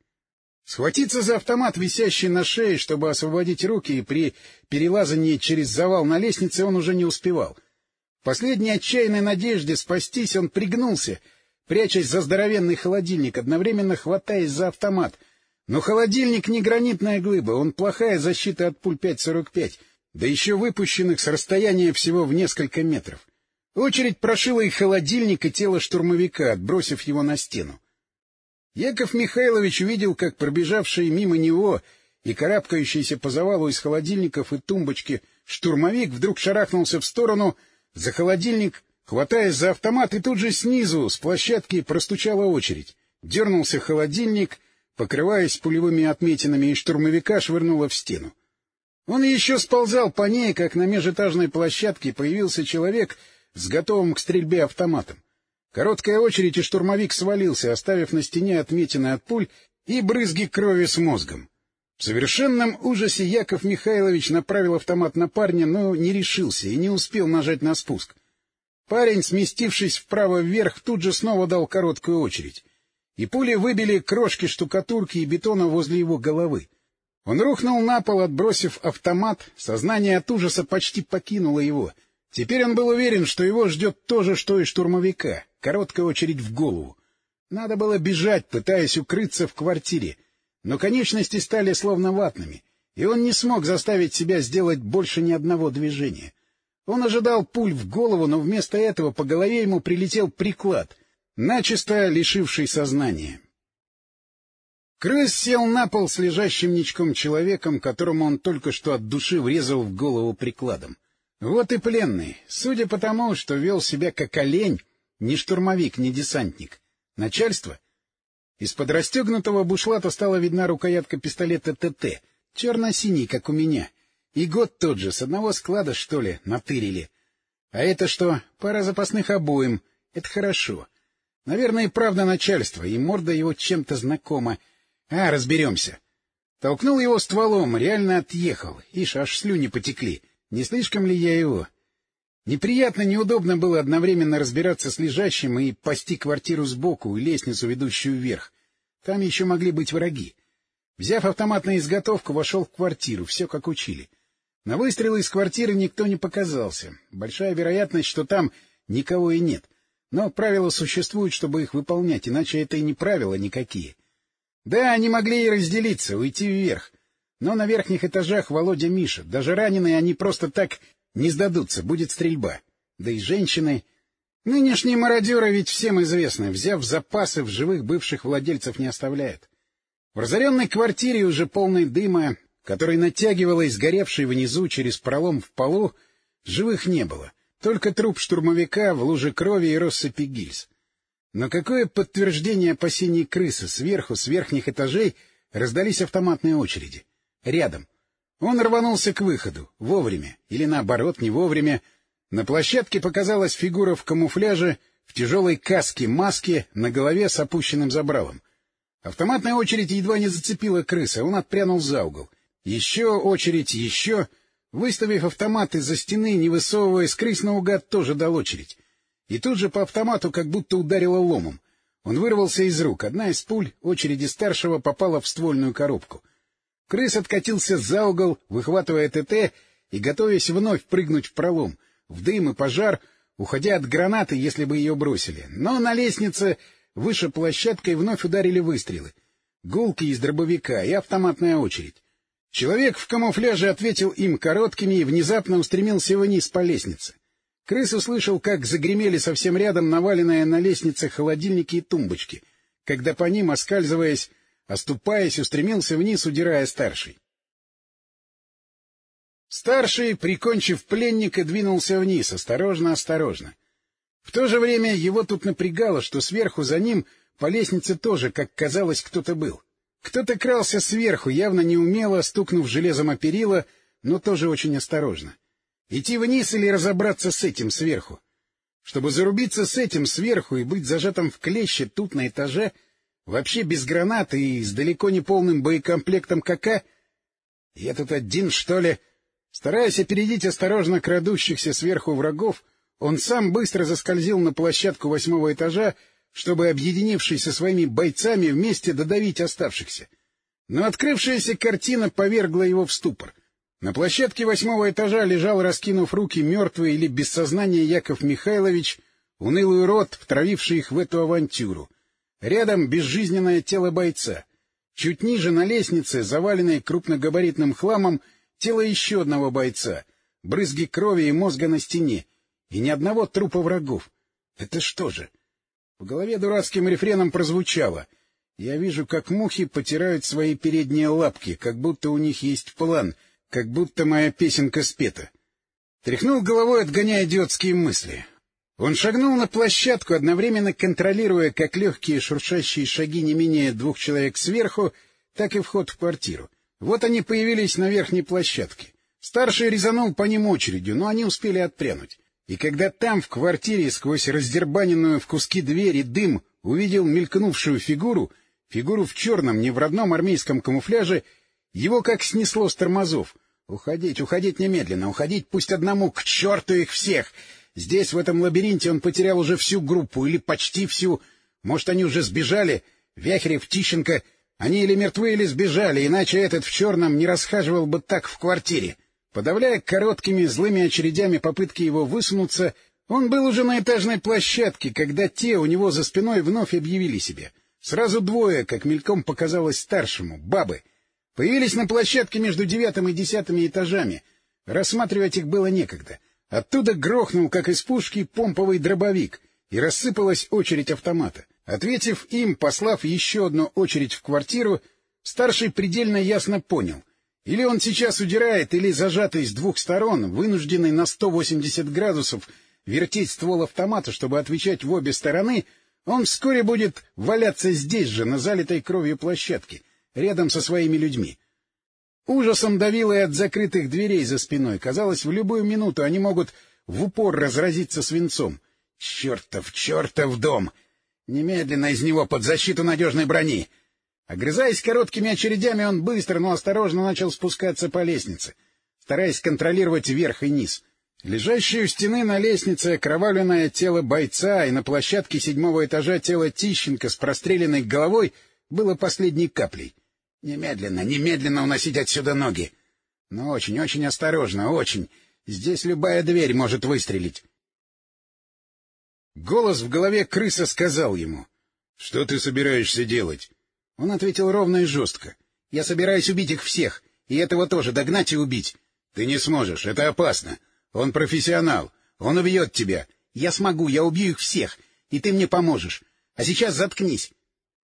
Схватиться за автомат, висящий на шее, чтобы освободить руки, и при перелазании через завал на лестнице он уже не успевал. В последней отчаянной надежде спастись он пригнулся, прячась за здоровенный холодильник, одновременно хватаясь за автомат — но холодильник не гранитная глыба, он плохая защита от пуль 5.45, да еще выпущенных с расстояния всего в несколько метров. Очередь прошила и холодильник, и тело штурмовика, отбросив его на стену. Яков Михайлович увидел, как пробежавший мимо него и карабкающийся по завалу из холодильников и тумбочки штурмовик вдруг шарахнулся в сторону, за холодильник, хватаясь за автомат, и тут же снизу, с площадки, простучала очередь. Дернулся холодильник, покрываясь пулевыми отметинами, и штурмовика швырнуло в стену. Он еще сползал по ней, как на межэтажной площадке появился человек с готовым к стрельбе автоматом. Короткая очередь, и штурмовик свалился, оставив на стене отметины от пуль и брызги крови с мозгом. В совершенном ужасе Яков Михайлович направил автомат на парня, но не решился и не успел нажать на спуск. Парень, сместившись вправо вверх, тут же снова дал короткую очередь. И пули выбили крошки штукатурки и бетона возле его головы. Он рухнул на пол, отбросив автомат, сознание от ужаса почти покинуло его. Теперь он был уверен, что его ждет то же, что и штурмовика — короткая очередь в голову. Надо было бежать, пытаясь укрыться в квартире, но конечности стали словно ватными, и он не смог заставить себя сделать больше ни одного движения. Он ожидал пуль в голову, но вместо этого по голове ему прилетел приклад, начисто лишивший сознания. Крыс сел на пол с лежащим ничком человеком, которому он только что от души врезал в голову прикладом. Вот и пленный, судя по тому, что вел себя как олень, ни штурмовик, ни десантник. Начальство? Из-под расстегнутого бушлата стала видна рукоятка пистолета ТТ, черно-синий, как у меня. И год тот же, с одного склада, что ли, натырили. А это что? Пара запасных обоим. Это хорошо. Наверное, и правда начальство, и морда его чем-то знакома. А, разберемся. Толкнул его стволом, реально отъехал. Ишь, аж слюни потекли. Не слишком ли я его? Неприятно, неудобно было одновременно разбираться с лежащим и пасти квартиру сбоку и лестницу, ведущую вверх. Там еще могли быть враги. Взяв автомат на изготовку, вошел в квартиру, все как учили. На выстрелы из квартиры никто не показался. Большая вероятность, что там никого и нет. Но правила существуют, чтобы их выполнять, иначе это и не правила никакие. Да, они могли и разделиться, уйти вверх. Но на верхних этажах Володя Миша. Даже раненые они просто так не сдадутся, будет стрельба. Да и женщины... Нынешние мародеры ведь всем известны, взяв запасы, в живых бывших владельцев не оставляют. В разоренной квартире, уже полной дыма, который натягивала изгоревший внизу через пролом в полу, живых не было. Только труп штурмовика в луже крови и россыпи гильз. Но какое подтверждение опасений крысы? Сверху, с верхних этажей раздались автоматные очереди. Рядом. Он рванулся к выходу. Вовремя. Или наоборот, не вовремя. На площадке показалась фигура в камуфляже, в тяжелой каске, маске, на голове с опущенным забралом. Автоматная очередь едва не зацепила крыса, он отпрянул за угол. Еще очередь, еще... Выставив автомат из-за стены, не высовываясь, крыс наугад тоже дал очередь. И тут же по автомату как будто ударило ломом. Он вырвался из рук. Одна из пуль очереди старшего попала в ствольную коробку. Крыс откатился за угол, выхватывая ТТ и готовясь вновь прыгнуть в пролом, в дым и пожар, уходя от гранаты, если бы ее бросили. Но на лестнице выше площадкой вновь ударили выстрелы. Гулки из дробовика и автоматная очередь. Человек в камуфляже ответил им короткими и внезапно устремился вниз по лестнице. Крыс услышал, как загремели совсем рядом наваленные на лестнице холодильники и тумбочки, когда по ним, оскальзываясь, оступаясь, устремился вниз, удирая старший. Старший, прикончив пленника, двинулся вниз, осторожно-осторожно. В то же время его тут напрягало, что сверху за ним по лестнице тоже, как казалось, кто-то был. Кто-то крался сверху, явно неумело, стукнув железом о перила, но тоже очень осторожно. Идти вниз или разобраться с этим сверху? Чтобы зарубиться с этим сверху и быть зажатым в клеще тут на этаже, вообще без гранаты и с далеко не полным боекомплектом КК? Я тут один, что ли? Стараясь опередить осторожно крадущихся сверху врагов, он сам быстро заскользил на площадку восьмого этажа чтобы, объединившись со своими бойцами, вместе додавить оставшихся. Но открывшаяся картина повергла его в ступор. На площадке восьмого этажа лежал, раскинув руки, мертвый или без сознания Яков Михайлович, унылый рот, втравивший их в эту авантюру. Рядом безжизненное тело бойца. Чуть ниже на лестнице, заваленной крупногабаритным хламом, тело еще одного бойца, брызги крови и мозга на стене, и ни одного трупа врагов. Это что же? В голове дурацким рефреном прозвучало. Я вижу, как мухи потирают свои передние лапки, как будто у них есть план, как будто моя песенка спета. Тряхнул головой, отгоняя идиотские мысли. Он шагнул на площадку, одновременно контролируя как легкие шуршащие шаги не менее двух человек сверху, так и вход в квартиру. Вот они появились на верхней площадке. Старший резанул по ним очередью, но они успели отпрянуть. И когда там, в квартире, сквозь раздербаненную в куски двери дым, увидел мелькнувшую фигуру, фигуру в черном, не в родном армейском камуфляже, его как снесло с тормозов. Уходить, уходить немедленно, уходить пусть одному, к черту их всех! Здесь, в этом лабиринте, он потерял уже всю группу, или почти всю. Может, они уже сбежали? Вяхерев, Тищенко... Они или мертвы, или сбежали, иначе этот в черном не расхаживал бы так в квартире. Подавляя короткими злыми очередями попытки его высунуться, он был уже на этажной площадке, когда те у него за спиной вновь объявили себе. Сразу двое, как мельком показалось старшему, бабы. Появились на площадке между девятым и десятыми этажами. Рассматривать их было некогда. Оттуда грохнул, как из пушки, помповый дробовик, и рассыпалась очередь автомата. Ответив им, послав еще одну очередь в квартиру, старший предельно ясно понял. Или он сейчас удирает, или, зажатый с двух сторон, вынужденный на 180 градусов вертеть ствол автомата, чтобы отвечать в обе стороны, он вскоре будет валяться здесь же, на залитой кровью площадке, рядом со своими людьми. Ужасом давило и от закрытых дверей за спиной. Казалось, в любую минуту они могут в упор разразиться свинцом. Чертов, чертов дом! Немедленно из него под защиту надежной брони! Огрызаясь короткими очередями, он быстро, но осторожно начал спускаться по лестнице, стараясь контролировать верх и низ. Лежащее у стены на лестнице окровавленное тело бойца и на площадке седьмого этажа тело Тищенко с простреленной головой было последней каплей. Немедленно, немедленно уносить отсюда ноги. Но очень-очень осторожно, очень. Здесь любая дверь может выстрелить. Голос в голове крыса сказал ему. — Что ты собираешься делать? Он ответил ровно и жестко. — Я собираюсь убить их всех, и этого тоже, догнать и убить. — Ты не сможешь, это опасно. Он профессионал, он убьет тебя. Я смогу, я убью их всех, и ты мне поможешь. А сейчас заткнись.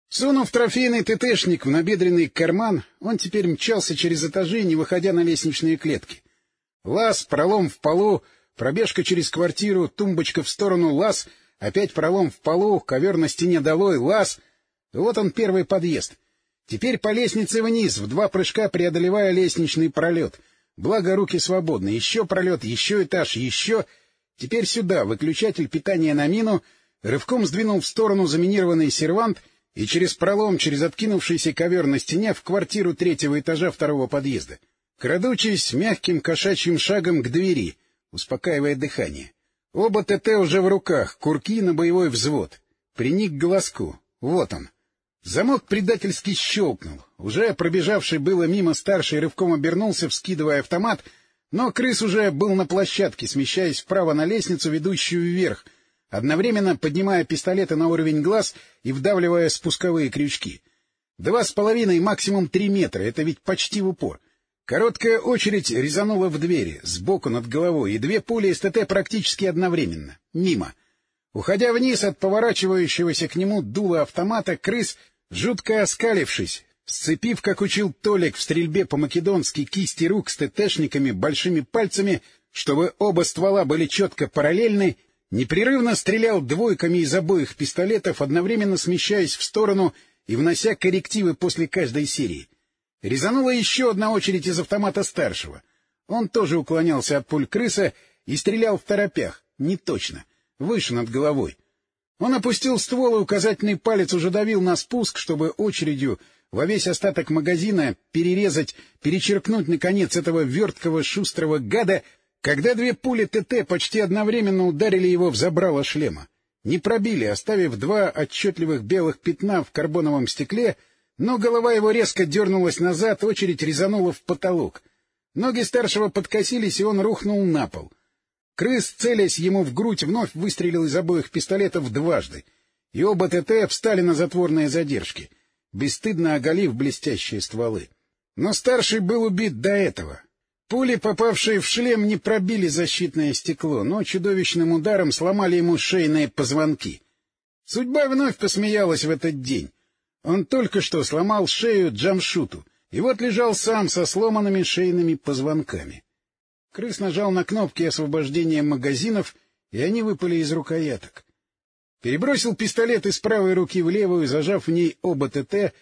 Сунув трофейный ТТшник в набедренный карман, он теперь мчался через этажи, не выходя на лестничные клетки. Лаз, пролом в полу, Пробежка через квартиру, тумбочка в сторону, лаз, опять пролом в полу, ковер на стене долой, лаз. Вот он, первый подъезд. Теперь по лестнице вниз, в два прыжка преодолевая лестничный пролет. Благо, руки свободны. Еще пролет, еще этаж, еще... Теперь сюда, выключатель питания на мину, рывком сдвинул в сторону заминированный сервант и через пролом, через откинувшийся ковер на стене в квартиру третьего этажа второго подъезда. Крадучись мягким кошачьим шагом к двери — успокаивая дыхание. Оба ТТ уже в руках, курки на боевой взвод. Приник к глазку. Вот он. Замок предательски щелкнул. Уже пробежавший было мимо старший рывком обернулся, вскидывая автомат, но крыс уже был на площадке, смещаясь вправо на лестницу, ведущую вверх, одновременно поднимая пистолеты на уровень глаз и вдавливая спусковые крючки. Два с половиной, максимум три метра — это ведь почти в упор. Короткая очередь резанула в двери, сбоку над головой, и две пули СТТ практически одновременно. Мимо. Уходя вниз от поворачивающегося к нему дула автомата, крыс, жутко оскалившись, сцепив, как учил Толик в стрельбе по-македонски кисти рук с ТТшниками большими пальцами, чтобы оба ствола были четко параллельны, непрерывно стрелял двойками из обоих пистолетов, одновременно смещаясь в сторону и внося коррективы после каждой серии. Резанула еще одна очередь из автомата старшего. Он тоже уклонялся от пуль крыса и стрелял в торопях. Не точно. Выше над головой. Он опустил ствол, и указательный палец уже давил на спуск, чтобы очередью во весь остаток магазина перерезать, перечеркнуть, наконец, этого верткого шустрого гада, когда две пули ТТ почти одновременно ударили его в забрало шлема. Не пробили, оставив два отчетливых белых пятна в карбоновом стекле — но голова его резко дернулась назад, очередь резанула в потолок. Ноги старшего подкосились, и он рухнул на пол. Крыс, целясь ему в грудь, вновь выстрелил из обоих пистолетов дважды, и оба ТТ встали на затворные задержки, бесстыдно оголив блестящие стволы. Но старший был убит до этого. Пули, попавшие в шлем, не пробили защитное стекло, но чудовищным ударом сломали ему шейные позвонки. Судьба вновь посмеялась в этот день. Он только что сломал шею Джамшуту, и вот лежал сам со сломанными шейными позвонками. Крыс нажал на кнопки освобождения магазинов, и они выпали из рукояток. Перебросил пистолет из правой руки в левую, зажав в ней оба ТТ,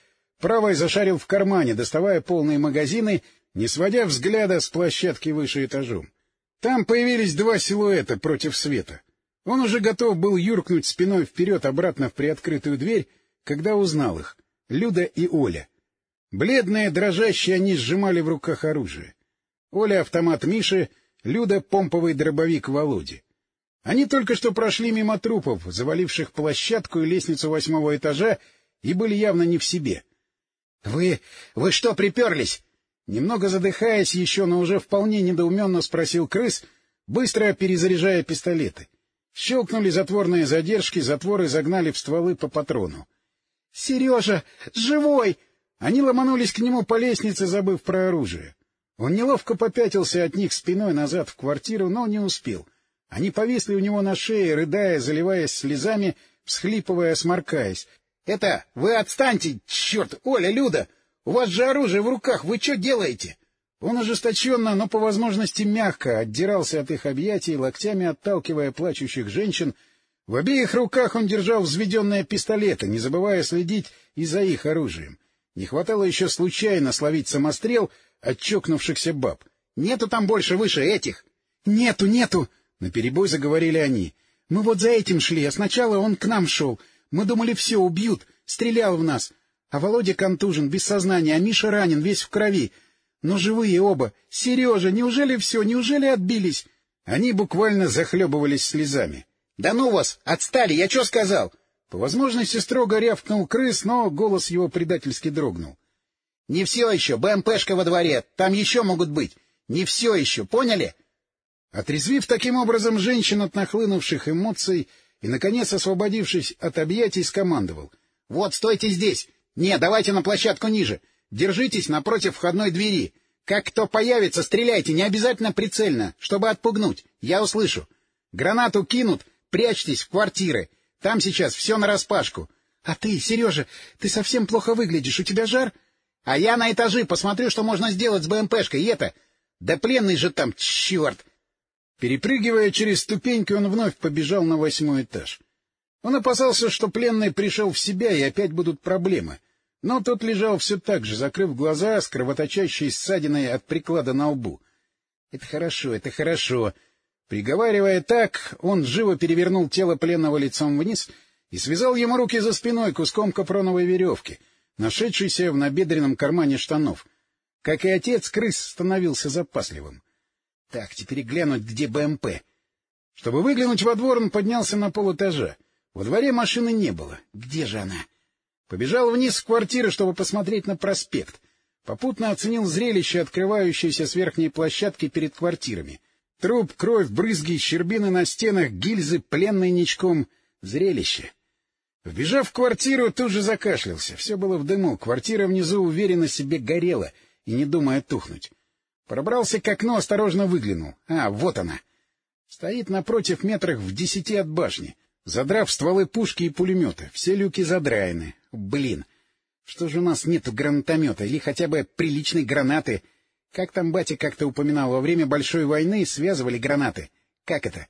правой зашарил в кармане, доставая полные магазины, не сводя взгляда с площадки выше этажом. Там появились два силуэта против света. Он уже готов был юркнуть спиной вперед обратно в приоткрытую дверь, когда узнал их — Люда и Оля. Бледные, дрожащие, они сжимали в руках оружие. Оля — автомат Миши, Люда — помповый дробовик Володи. Они только что прошли мимо трупов, заваливших площадку и лестницу восьмого этажа, и были явно не в себе. — Вы... вы что, приперлись? Немного задыхаясь еще, но уже вполне недоуменно спросил крыс, быстро перезаряжая пистолеты. Щелкнули затворные задержки, затворы загнали в стволы по патрону. — Сережа! Живой! Они ломанулись к нему по лестнице, забыв про оружие. Он неловко попятился от них спиной назад в квартиру, но не успел. Они повисли у него на шее, рыдая, заливаясь слезами, всхлипывая, сморкаясь. — Это... Вы отстаньте! Черт! Оля, Люда! У вас же оружие в руках! Вы что делаете? Он ожесточенно, но по возможности мягко отдирался от их объятий, локтями отталкивая плачущих женщин. В обеих руках он держал взведенные пистолеты, не забывая следить и за их оружием. Не хватало еще случайно словить самострел от чокнувшихся баб. — Нету там больше выше этих! — Нету, нету! — наперебой заговорили они. — Мы вот за этим шли, а сначала он к нам шел. Мы думали, все, убьют, стрелял в нас. А Володя контужен, без сознания, а Миша ранен, весь в крови. Но живые оба. Сережа, неужели все, неужели отбились? Они буквально захлебывались слезами. — Да ну вас! Отстали! Я что сказал? По возможности строго рявкнул крыс, но голос его предательски дрогнул. — Не все еще, БМПшка во дворе, там еще могут быть. Не все еще, поняли? Отрезвив таким образом женщин от нахлынувших эмоций и, наконец, освободившись от объятий, скомандовал. — Вот, стойте здесь! Не, давайте на площадку ниже! Держитесь напротив входной двери! Как кто появится, стреляйте, не обязательно прицельно, чтобы отпугнуть. Я услышу. Гранату кинут, прячьтесь в квартиры. Там сейчас все нараспашку. — А ты, Сережа, ты совсем плохо выглядишь, у тебя жар? — А я на этажи посмотрю, что можно сделать с БМПшкой, и это... Да пленный же там, черт! Перепрыгивая через ступеньки, он вновь побежал на восьмой этаж. Он опасался, что пленный пришел в себя, и опять будут проблемы. Но тот лежал все так же, закрыв глаза с кровоточащей ссадиной от приклада на лбу. — Это хорошо, это хорошо. Приговаривая так, он живо перевернул тело пленного лицом вниз и связал ему руки за спиной куском капроновой веревки, нашедшейся в набедренном кармане штанов. Как и отец, крыс становился запасливым. Так, теперь глянуть, где БМП. Чтобы выглянуть во двор, он поднялся на полэтажа. Во дворе машины не было. Где же она? Побежал вниз в квартиру, чтобы посмотреть на проспект. Попутно оценил зрелище, открывающееся с верхней площадки перед квартирами. Труп, кровь, брызги, щербины на стенах, гильзы, пленный ничком. Зрелище. Вбежав в квартиру, тут же закашлялся. Все было в дыму. Квартира внизу уверенно себе горела и не думая тухнуть. Пробрался к окну, осторожно выглянул. А, вот она. Стоит напротив метрах в десяти от башни, задрав стволы пушки и пулемета. Все люки задраены. Блин, что же у нас нету гранатомета или хотя бы приличной гранаты? Как там батя как-то упоминал, во время Большой войны связывали гранаты. Как это?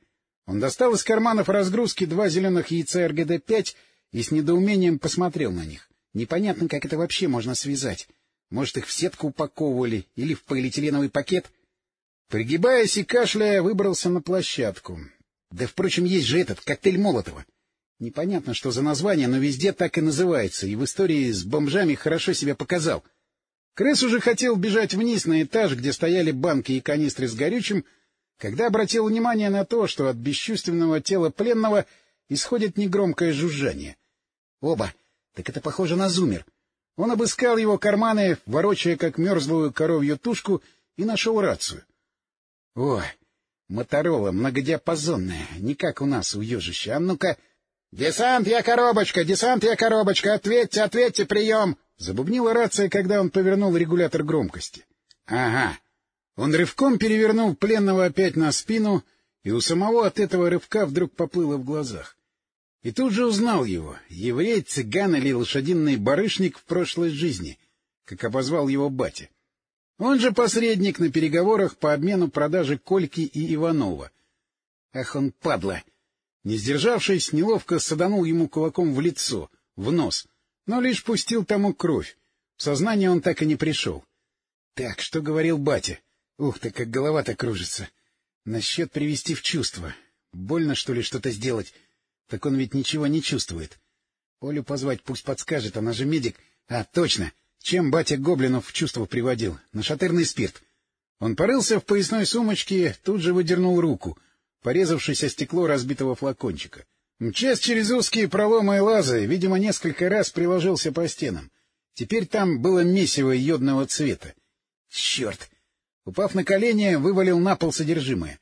Он достал из карманов разгрузки два зеленых яйца РГД-5 и с недоумением посмотрел на них. Непонятно, как это вообще можно связать. Может, их в сетку упаковывали или в полиэтиленовый пакет? Пригибаясь и кашляя, выбрался на площадку. Да, впрочем, есть же этот коктейль Молотова. Непонятно, что за название, но везде так и называется, и в истории с бомжами хорошо себя показал. Крыс уже хотел бежать вниз на этаж, где стояли банки и канистры с горючим, когда обратил внимание на то, что от бесчувственного тела пленного исходит негромкое жужжание. Оба! Так это похоже на зумер. Он обыскал его карманы, ворочая как мерзлую коровью тушку, и нашел рацию. Ой, Моторола многодиапазонная, не как у нас у ежища. А ну-ка... — Десант, я коробочка! Десант, я коробочка! Ответьте, ответьте, прием! — забубнила рация, когда он повернул регулятор громкости. — Ага. Он рывком перевернул пленного опять на спину, и у самого от этого рывка вдруг поплыло в глазах. И тут же узнал его — еврей, цыган или лошадиный барышник в прошлой жизни, как обозвал его батя. Он же посредник на переговорах по обмену продажи Кольки и Иванова. Ах он, падла! Не сдержавшись, неловко саданул ему кулаком в лицо, в нос, но лишь пустил тому кровь. В сознание он так и не пришел. Так, что говорил батя? Ух ты, как голова-то кружится. Насчет привести в чувство. Больно, что ли, что-то сделать? Так он ведь ничего не чувствует. Олю позвать, пусть подскажет, она же медик. А, точно! Чем батя Гоблинов в чувство приводил? На шатырный спирт. Он порылся в поясной сумочке, тут же выдернул руку. порезавшись о стекло разбитого флакончика. Мчась через узкие проломы лазы, видимо, несколько раз приложился по стенам. Теперь там было месиво йодного цвета. Черт! Упав на колени, вывалил на пол содержимое.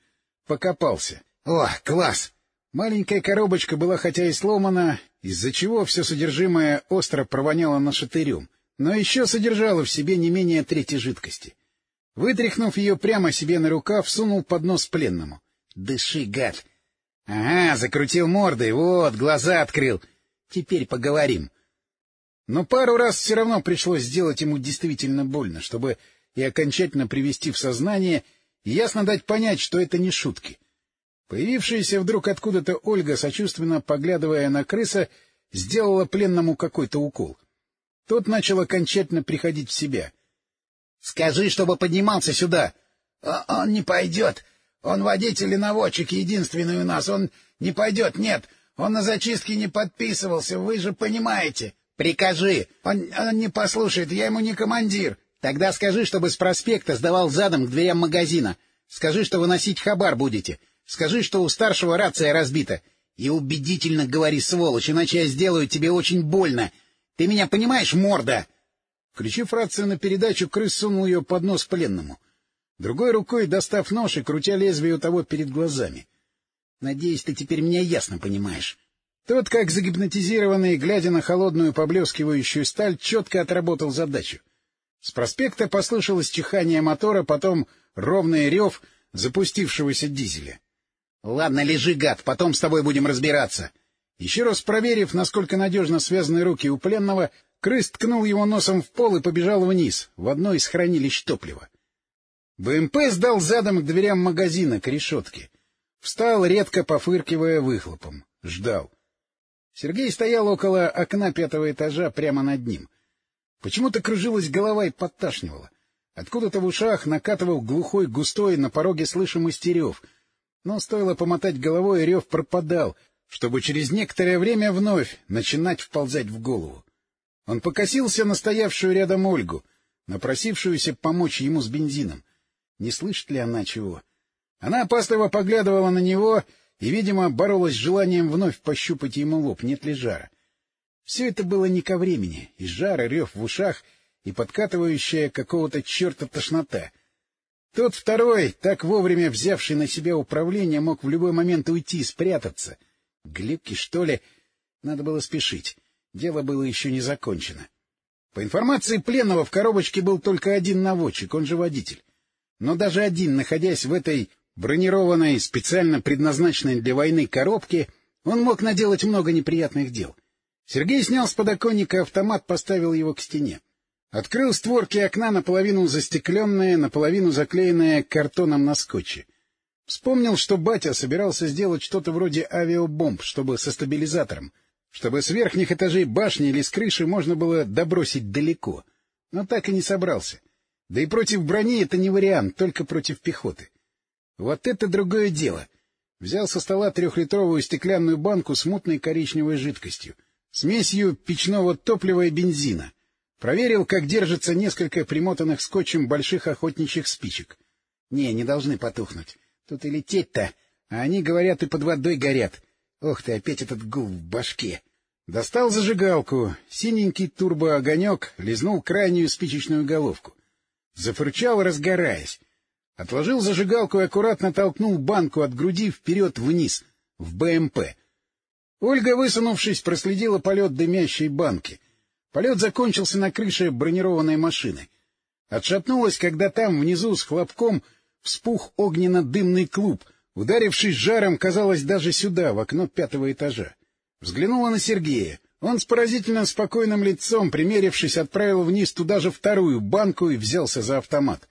Покопался. О, класс! Маленькая коробочка была хотя и сломана, из-за чего все содержимое остро провоняло нашатырем, но еще содержало в себе не менее трети жидкости. Вытряхнув ее прямо себе на рукав, сунул под нос пленному. — Дыши, гад! — Ага, закрутил мордой, вот, глаза открыл. Теперь поговорим. Но пару раз все равно пришлось сделать ему действительно больно, чтобы и окончательно привести в сознание и ясно дать понять, что это не шутки. Появившаяся вдруг откуда-то Ольга, сочувственно поглядывая на крыса, сделала пленному какой-то укол. Тот начал окончательно приходить в себя. — Скажи, чтобы поднимался сюда. — Он не пойдет. Он водитель и наводчик единственный у нас. Он не пойдет, нет. Он на зачистке не подписывался, вы же понимаете. — Прикажи. Он, он не послушает, я ему не командир. — Тогда скажи, чтобы с проспекта сдавал задом к дверям магазина. Скажи, что выносить хабар будете. — Скажи, что у старшего рация разбита. И убедительно говори, сволочь, иначе я сделаю тебе очень больно. Ты меня понимаешь, морда? Включив рацию на передачу, крыс сунул ее под нос пленному. Другой рукой, достав нож и крутя лезвие у того перед глазами. Надеюсь, ты теперь меня ясно понимаешь. Тот, как загипнотизированный, глядя на холодную поблескивающую сталь, четко отработал задачу. С проспекта послышалось чихание мотора, потом ровный рев запустившегося дизеля. Ладно, лежи, гад, потом с тобой будем разбираться. Еще раз проверив, насколько надежно связаны руки у пленного, крыс ткнул его носом в пол и побежал вниз, в одно из хранилищ топлива. БМП сдал задом к дверям магазина, к решетке. Встал, редко пофыркивая выхлопом. Ждал. Сергей стоял около окна пятого этажа, прямо над ним. Почему-то кружилась голова и подташнивала. Откуда-то в ушах накатывал глухой, густой, на пороге слышимый стерев — но стоило помотать головой, и рев пропадал, чтобы через некоторое время вновь начинать вползать в голову. Он покосился на стоявшую рядом Ольгу, напросившуюся помочь ему с бензином. Не слышит ли она чего? Она опасливо поглядывала на него и, видимо, боролась с желанием вновь пощупать ему лоб, нет ли жара. Все это было не ко времени, и жар, и рев в ушах, и подкатывающая какого-то черта тошнота — тот второй, так вовремя взявший на себя управление, мог в любой момент уйти, и спрятаться. Глебки, что ли? Надо было спешить. Дело было еще не закончено. По информации пленного, в коробочке был только один наводчик, он же водитель. Но даже один, находясь в этой бронированной, специально предназначенной для войны коробке, он мог наделать много неприятных дел. Сергей снял с подоконника автомат, поставил его к стене. Открыл створки окна, наполовину застекленные, наполовину заклеенные картоном на скотче. Вспомнил, что батя собирался сделать что-то вроде авиабомб, чтобы со стабилизатором, чтобы с верхних этажей башни или с крыши можно было добросить далеко. Но так и не собрался. Да и против брони это не вариант, только против пехоты. Вот это другое дело. Взял со стола трехлитровую стеклянную банку с мутной коричневой жидкостью, смесью печного топлива и бензина — Проверил, как держится несколько примотанных скотчем больших охотничьих спичек. Не, не должны потухнуть. Тут и лететь-то, а они, говорят, и под водой горят. Ох ты, опять этот гул в башке. Достал зажигалку. Синенький турбоогонек лизнул крайнюю спичечную головку. Зафырчал, разгораясь. Отложил зажигалку и аккуратно толкнул банку от груди вперед-вниз, в БМП. Ольга, высунувшись, проследила полет дымящей банки. Полет закончился на крыше бронированной машины. Отшатнулась, когда там, внизу, с хлопком, вспух огненно-дымный клуб, ударившись жаром, казалось, даже сюда, в окно пятого этажа. Взглянула на Сергея. Он с поразительно спокойным лицом, примерившись, отправил вниз туда же вторую банку и взялся за автомат.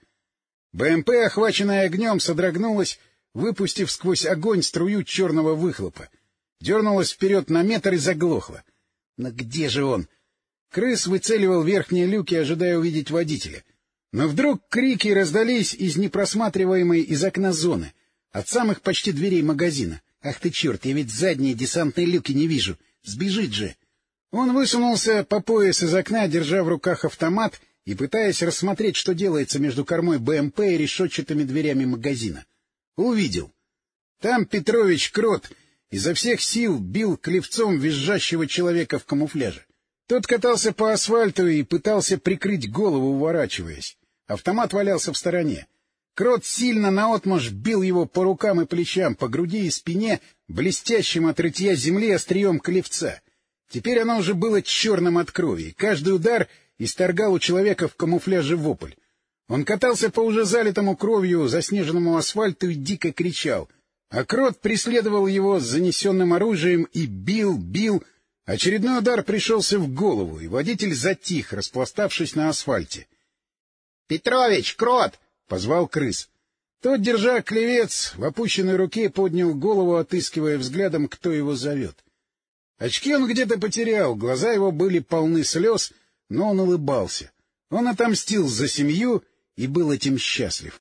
БМП, охваченная огнем, содрогнулась, выпустив сквозь огонь струю черного выхлопа. Дернулась вперед на метр и заглохла. Но где же он? Крыс выцеливал верхние люки, ожидая увидеть водителя. Но вдруг крики раздались из непросматриваемой из окна зоны, от самых почти дверей магазина. «Ах ты черт, я ведь задние десантные люки не вижу! Сбежит же!» Он высунулся по пояс из окна, держа в руках автомат и пытаясь рассмотреть, что делается между кормой БМП и решетчатыми дверями магазина. Увидел. Там Петрович Крот изо всех сил бил клевцом визжащего человека в камуфляже. Тот катался по асфальту и пытался прикрыть голову, уворачиваясь. Автомат валялся в стороне. Крот сильно наотмашь бил его по рукам и плечам, по груди и спине, блестящим от рытья земли острием клевца. Теперь оно уже было черным от крови, каждый удар исторгал у человека в камуфляже вопль. Он катался по уже залитому кровью заснеженному асфальту и дико кричал. А Крот преследовал его с занесенным оружием и бил, бил. Очередной удар пришелся в голову, и водитель затих, распластавшись на асфальте. — Петрович, Крот! — позвал крыс. Тот, держа клевец, в опущенной руке поднял голову, отыскивая взглядом, кто его зовет. Очки он где-то потерял, глаза его были полны слез, но он улыбался. Он отомстил за семью и был этим счастлив.